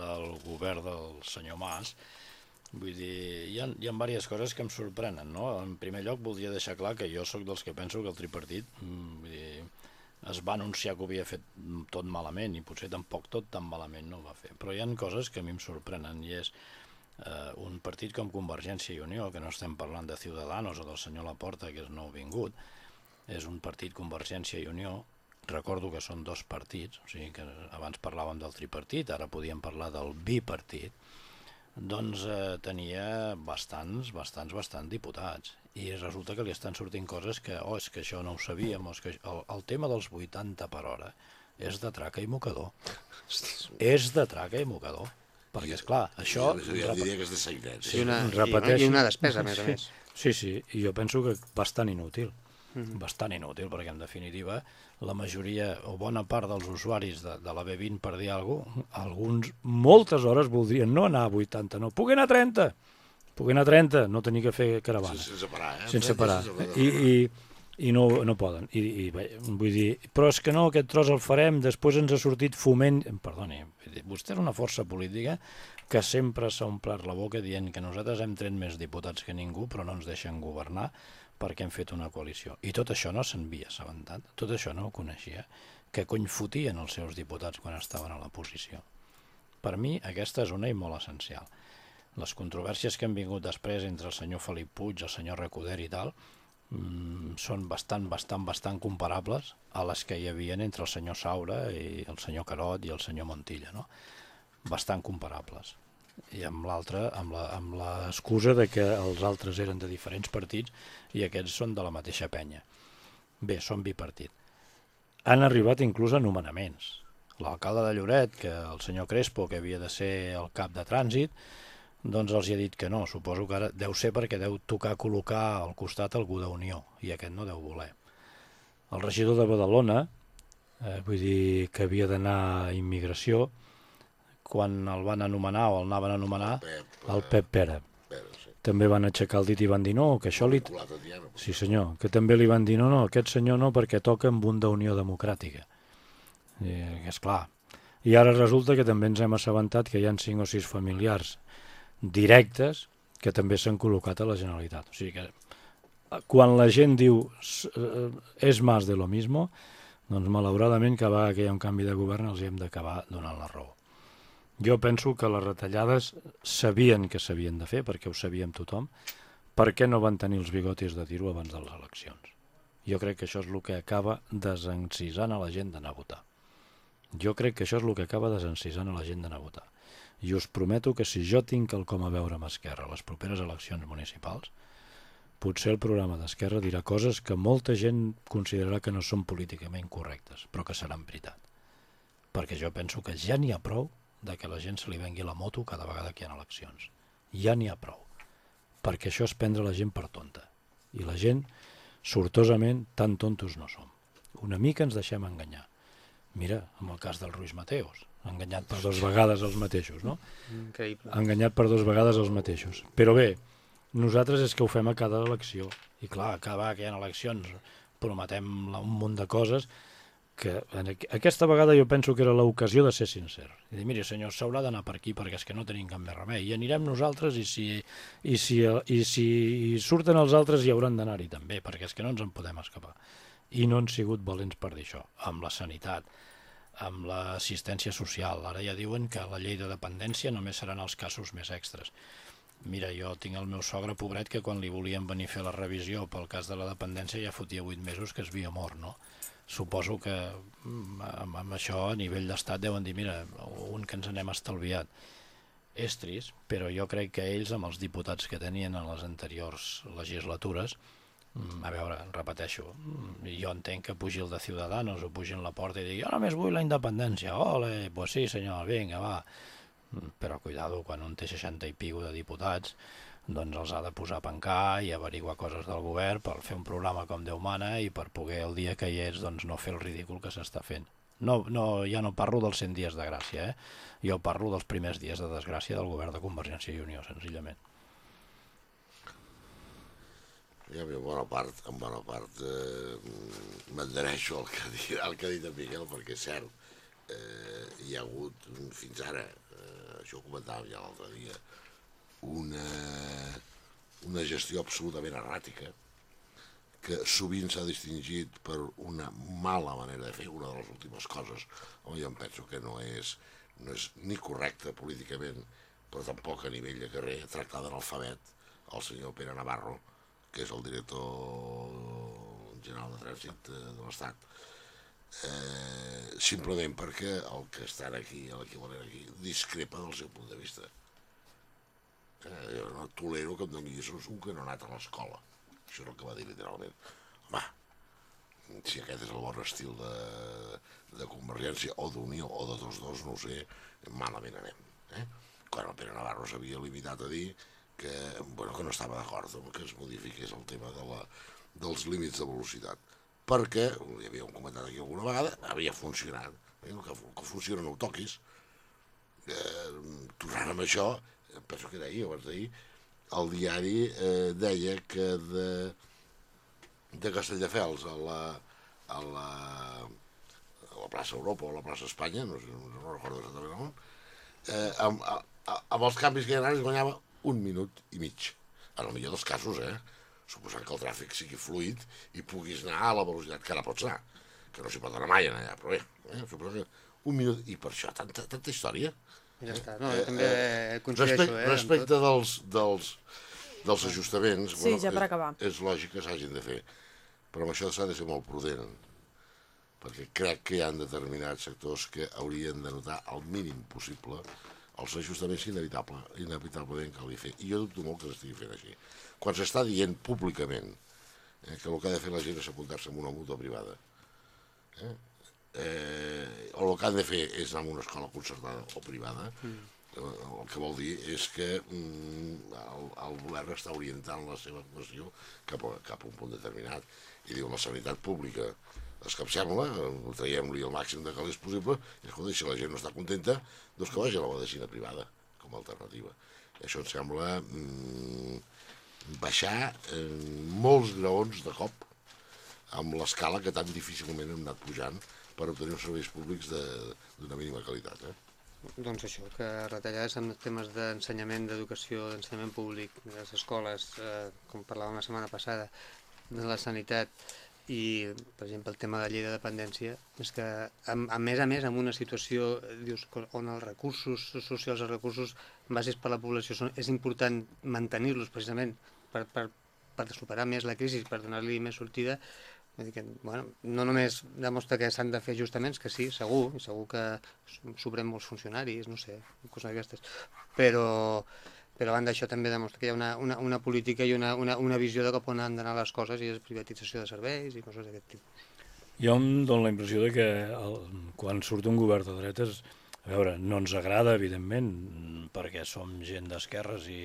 del govern del senyor Mas, vull dir, hi ha, hi ha diverses coses que em sorprenen, no? En primer lloc, voldria deixar clar que jo sóc dels que penso que el tripartit mm, vull dir, es va anunciar que ho havia fet tot malament i potser tampoc tot tan malament no ho va fer. Però hi han coses que a mi em sorprenen i és eh, un partit com Convergència i Unió, que no estem parlant de Ciudadanos o del senyor Laporta, que és nou vingut, és un partit Convergència i Unió, recordo que són dos partits, o sigui que abans parlàvem del tripartit, ara podíem parlar del bipartit, doncs eh, tenia bastants, bastants, bastants diputats. I resulta que li estan sortint coses que, oh, és que això no ho sabíem, o és que el, el tema dels 80 per hora és de traca i mocador. és de traca i mocador. Perquè, és clar, això... Ja diria que és de sainet. Sí, I una, repeteix... i una despesa, a més a més. Sí, sí, i jo penso que bastant inútil. Mm -hmm. Bastant inútil, perquè en definitiva la majoria o bona part dels usuaris de, de la B20, per dir alguna cosa, alguns moltes hores voldrien no anar a 80, no, puc anar a 30, puc anar a 30, no tenir que fer caravana. Sense parar, eh? Sense parar. I, i, i no, no poden. I, i bé, vull dir, però és que no, aquest tros el farem, després ens ha sortit foment... Perdoni, vostè és una força política que sempre s'ha omplert la boca dient que nosaltres hem tret més diputats que ningú, però no ens deixen governar perquè hem fet una coalició. I tot això no s'envia assabentat, tot això no ho coneixia. Que cony fotien els seus diputats quan estaven a la posició. Per mi aquesta és una i molt essencial. Les controvèrsies que han vingut després entre el senyor Felip Puig, el senyor Recoder i tal, mmm, són bastant, bastant, bastant comparables a les que hi havia entre el senyor Saura i el senyor Carot i el senyor Montilla, no? Bastant comparables. I amb l'altre, amb l'excusa de que els altres eren de diferents partits i aquests són de la mateixa penya. Bé, són bipartit. Han arribat inclús a nomenaments. L'alcalde de Lloret, que el senyor Crespo, que havia de ser el cap de trànsit, doncs els hi ha dit que no, suposo que ara deu ser perquè deu tocar col·locar al costat algú d'Unió, i aquest no deu voler. El regidor de Badalona, eh, vull dir que havia d'anar a immigració, quan el van anomenar o el anaven a anomenar, el Pep, el Pep Pere. Pere sí. També van aixecar el dit i van dir no, que això li... Sí senyor, que també li van dir no, no, aquest senyor no perquè toca amb un d'Unió Democràtica. I, és clar. I ara resulta que també ens hem assabentat que hi han cinc o sis familiars directes que també s'han col·locat a la Generalitat. O sigui que eh, quan la gent diu eh, és más de lo mismo, doncs malauradament cada vegada que hi ha un canvi de govern els hi hem d'acabar donant la raó. Jo penso que les retallades sabien que s'havien de fer, perquè ho sabíem tothom, per què no van tenir els bigotis de dir-ho abans de les eleccions? Jo crec que això és el que acaba desencisant a la gent d'anar a votar. Jo crec que això és el que acaba desencisant a la gent d'anar a votar i us prometo que si jo tinc quelcom a veure amb Esquerra a les properes eleccions municipals, potser el programa d'Esquerra dirà coses que molta gent considerarà que no són políticament correctes, però que seran veritat. Perquè jo penso que ja n'hi ha prou de que la gent se li vengui la moto cada vegada que hi ha eleccions. Ja n'hi ha prou. Perquè això és prendre la gent per tonta. I la gent, sortosament, tan tontos no som. Una mica ens deixem enganyar. Mira, amb el cas del Ruiz Mateos enganyat per dues vegades els mateixos, no? Increïble. Enganyat per dues vegades els mateixos. Però bé, nosaltres és que ho fem a cada elecció. I clar, cada vegada que hi ha eleccions prometem un munt de coses que aquesta vegada jo penso que era l'ocasió de ser sincer. I dir, miri senyor, s'haurà d'anar per aquí perquè és que no tenim cap més remei. I anirem nosaltres i si, i si, i si surten els altres hi hauran d'anar-hi també, perquè és que no ens en podem escapar. I no han sigut valents per dir això, amb la sanitat, amb l'assistència social. Ara ja diuen que la llei de dependència només seran els casos més extras. Mira, jo tinc el meu sogre pobret que quan li volien venir a fer la revisió pel cas de la dependència ja fotia 8 mesos que es havia mort, no? Suposo que mm, amb, amb això a nivell d'estat deuen dir, mira, un que ens n'hem estalviat. És trist, però jo crec que ells, amb els diputats que tenien en les anteriors legislatures, a veure, repeteixo, mm, jo entenc que pugi el de Ciudadanos o pugi en la porta i digui, jo només vull la independència, ole, pues sí senyor, vinga, va, però cuidado, quan un té 60 i pico de diputats, doncs els ha de posar a pencar i averiguar coses del govern per fer un programa com Déu mana i per poder el dia que hi és doncs, no fer el ridícul que s'està fent. No, no, ja no parlo dels 100 dies de gràcia, eh? jo parlo dels primers dies de desgràcia del govern de Convergència i Unió, senzillament. Ja, en bona part, en bona part eh, m'adhereixo al que, al que ha dit en Miquel, perquè és cert, eh, hi ha hagut fins ara, eh, això ho comentàvem ja l'altre dia, una, una gestió absolutament erràtica que sovint s'ha distingit per una mala manera de fer una de les últimes coses. On jo em penso que no és, no és ni correcte políticament però tampoc a nivell de carrer tractar d'analfabet el senyor Pere Navarro que és el director general de trànsit de l'Estat eh, simplement perquè el que està aquí, l'equivalent aquí, discrepa del seu punt de vista. Eh, jo no tolero que em doni lliçons un que no ha anat a l'escola. Això és el que va dir literalment. Home, si aquest és el bon estil de, de Convergència o d'Unió o de tots dos, no sé, malament anem. Eh? Quan el Pere Navarro s'havia limitat a dir que, bueno, que no estava d'acord amb que es modifiqués el tema de la, dels límits de velocitat perquè, hi havia comentat aquí alguna vegada, havia funcionat. Eh? Que, que funciona no ho toquis. Eh, tornant amb això, penso que deia abans d'ahir, el diari eh, deia que de, de Castelldefels a la, a la, a la plaça Europa o a la plaça Espanya, no, no, no recordo exactament on, eh, amb, a, amb els canvis que hi ha es guanyava un minut i mig. En el millor dels casos, eh? suposant que el tràfic sigui fluid i puguis anar a la velocitat que ara pots anar, que no s'hi pot anar mai allà, però bé, eh? suposo que un minut, i per això tanta, tanta història. Ja està, no, eh, també eh, coincideixo, respecte, eh? Respecte dels, dels, dels ajustaments, sí, bueno, ja per acabar. És, és lògic que s'hagin de fer, però amb això s'ha de ser molt prudent, perquè crec que hi ha determinats sectors que haurien de notar el mínim possible els ajustaments inevitable, inevitablement cal fer. I jo dubto molt que s'estigui fent així. Quan s'està dient públicament eh, que el que ha de fer la gent és apuntar-se en una mútua privada, eh? Eh, o el que han de fer és anar a una escola concertada o privada, mm. eh, el que vol dir és que mm, el, el govern està orientant la seva actuació cap a, cap a un punt determinat. I diu, la sanitat pública escapcem-la, traiem-li el màxim de calés possible, i escolta, si la gent no està contenta, doncs que vagi a la medicina privada, com a alternativa. Això em sembla mm, baixar eh, molts graons de cop amb l'escala que tan difícilment hem anat pujant per obtenir uns serveis públics d'una mínima qualitat. Eh? Doncs això, que retallades en temes d'ensenyament, d'educació, d'ensenyament públic, de les escoles, eh, com parlàvem la setmana passada, de la sanitat, i, per exemple, el tema de la llei de dependència és que, a, a més a més, en una situació dius, on els recursos socials, els recursos bases per a la població, són, és important mantenir-los precisament per, per, per superar més la crisi, per donar-li més sortida, que, bueno, no només demostra que s'han de fer ajustaments, que sí, segur, segur que sobrem molts funcionaris, no sé, coses d'aquestes, però, però banda això també demostra que hi ha una, una, una política i una, una, una visió de cap on han d'anar les coses i és privatització de serveis i coses d'aquest tipus. Jo em dono la impressió de que el, quan surt un govern de dretes, a veure, no ens agrada, evidentment, perquè som gent d'esquerres i,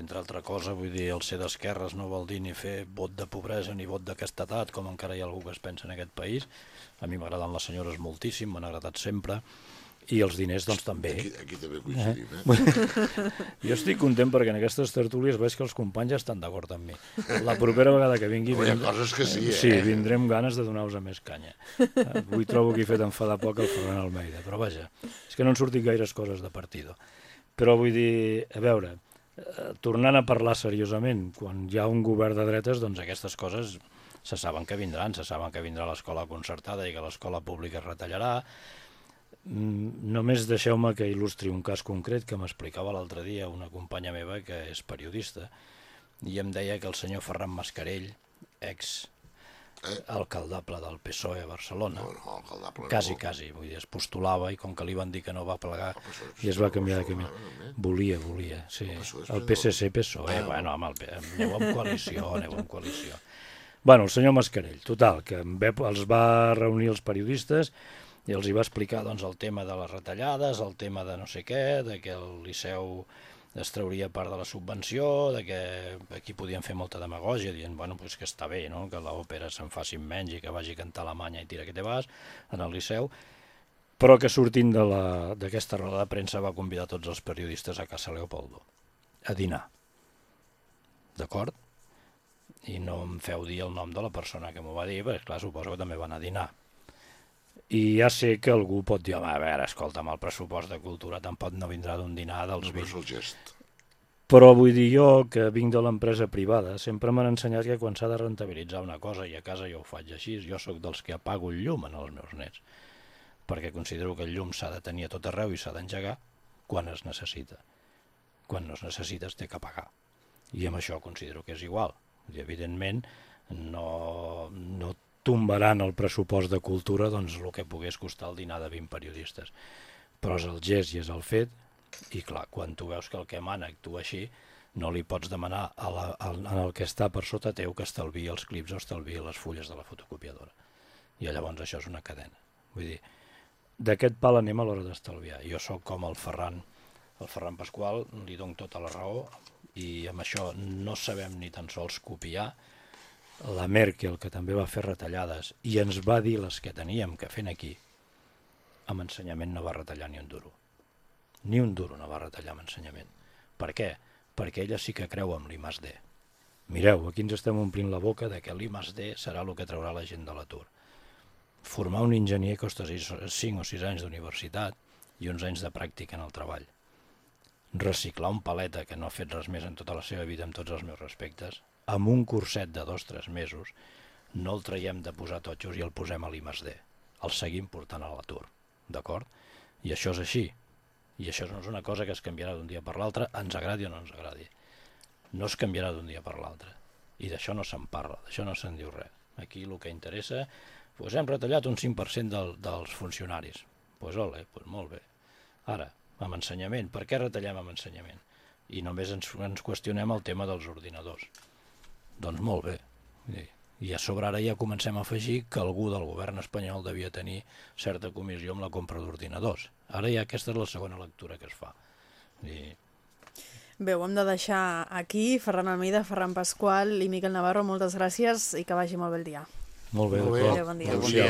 entre altra cosa, vull dir, el ser d'esquerres no vol dir ni fer vot de pobresa ni vot de castetat, com encara hi ha algú que es pensa en aquest país. A mi m'agraden les senyores moltíssim, m'han agradat sempre, I els diners, doncs, també. Aquí, aquí també coincidim, eh? Jo estic content perquè en aquestes tertúlies veig que els companys ja estan d'acord amb mi. La propera vegada que vingui... Home, hi ha vindrem- coses que sí, eh? Sí, vindrem ganes de donar-vos a més canya. Eh, Avui trobo que he fet enfadar poc el Ferran Almeida, però vaja, és que no han sortit gaires coses de partido. Però vull dir, a veure, eh, tornant a parlar seriosament, quan hi ha un govern de dretes, doncs aquestes coses se saben que vindran, se saben que vindrà l'escola concertada i que l'escola pública es retallarà. Mm, Només deixeu-me que il·lustri un cas concret que m'explicava l'altre dia una companya meva que és periodista i em deia que el senyor Ferran Mascarell, ex alcaldable del PSOE a Barcelona, No, no, quasi, no. quasi, vull dir, es postulava i com que li van dir que no va plegar és i es va canviar de camí. Volia, volia, sí. És El president. PSC, PSOE, Ah. bueno, amb el, aneu en coalició, aneu en coalició. Bueno, el senyor Mascarell, total, que ve, els va reunir els periodistes i els hi va explicar doncs, el tema de les retallades, el tema de no sé què, de que el Liceu es trauria part de la subvenció, de que aquí podien fer molta demagògia, dient bueno, pues que està bé no? que l'òpera se'n faci menys i que vagi a cantar a Alemanya i tira que te vas en el Liceu, però que sortint d'aquesta roda de premsa va convidar tots els periodistes a Casa Leopoldo a dinar. D'acord? I no em feu dir el nom de la persona que m'ho va dir, perquè clar, suposo que també van a dinar. I ja sé que algú pot dir, home, a veure, escolta'm, el pressupost de cultura tampoc no vindrà d'un dinar dels No, però 20 és el gest. però vull dir jo, que vinc de l'empresa privada, sempre m'han ensenyat que quan s'ha de rentabilitzar una cosa, i a casa jo ho faig així, jo sóc dels que apago el llum en els meus nets, perquè considero que el llum s'ha de tenir a tot arreu i s'ha d'engegar quan es necessita. Quan no es necessita es té que apagar. I amb això considero que és igual. I, evidentment, no, no tombaran el pressupost de cultura doncs, el que pogués costar el dinar de 20 periodistes. Però és el gest i és el fet, i clar, quan tu veus que el que mana actua així, no li pots demanar a la, al, en el que està per sota teu que estalviï els clips o estalviï les fulles de la fotocopiadora. I llavors això és una cadena. Vull dir, d'aquest pal anem a l'hora d'estalviar. Jo sóc com el Ferran, el Ferran Pasqual, li dono tota la raó, i amb això no sabem ni tan sols copiar la Merkel, que també va fer retallades, i ens va dir les que teníem que fent aquí, amb ensenyament no va retallar ni un duro. Ni un duro no va retallar amb ensenyament. Per què? Perquè ella sí que creu en l'I+D. Mireu, aquí ens estem omplint la boca de que l'I+D serà el que traurà la gent de l'atur. Formar un enginyer costa 5 o 6 anys d'universitat i uns anys de pràctica en el treball. Reciclar un paleta que no ha fet res més en tota la seva vida amb tots els meus respectes, amb un curset de 2-3 mesos, no el traiem de posar totxos i el posem a l'I+D. El seguim portant a l'atur, d'acord? I això és així. I això no és una cosa que es canviarà d'un dia per l'altre, ens agradi o no ens agradi. No es canviarà d'un dia per l'altre. I d'això no se'n parla, d'això no se'n diu res. Aquí el que interessa, doncs hem retallat un 5% del, dels funcionaris. Doncs ole, pues molt bé. Ara, amb ensenyament, per què retallem amb ensenyament? I només ens, ens qüestionem el tema dels ordinadors. Doncs molt bé. I a sobre ara ja comencem a afegir que algú del govern espanyol devia tenir certa comissió amb la compra d'ordinadors. Ara ja aquesta és la segona lectura que es fa. Dir, Bé, ho hem de deixar aquí. Ferran Almeida, Ferran Pasqual i Miquel Navarro, moltes gràcies i que vagi molt bé el dia. molt bé, Molt bé. Adéu, bon dia. Bon dia.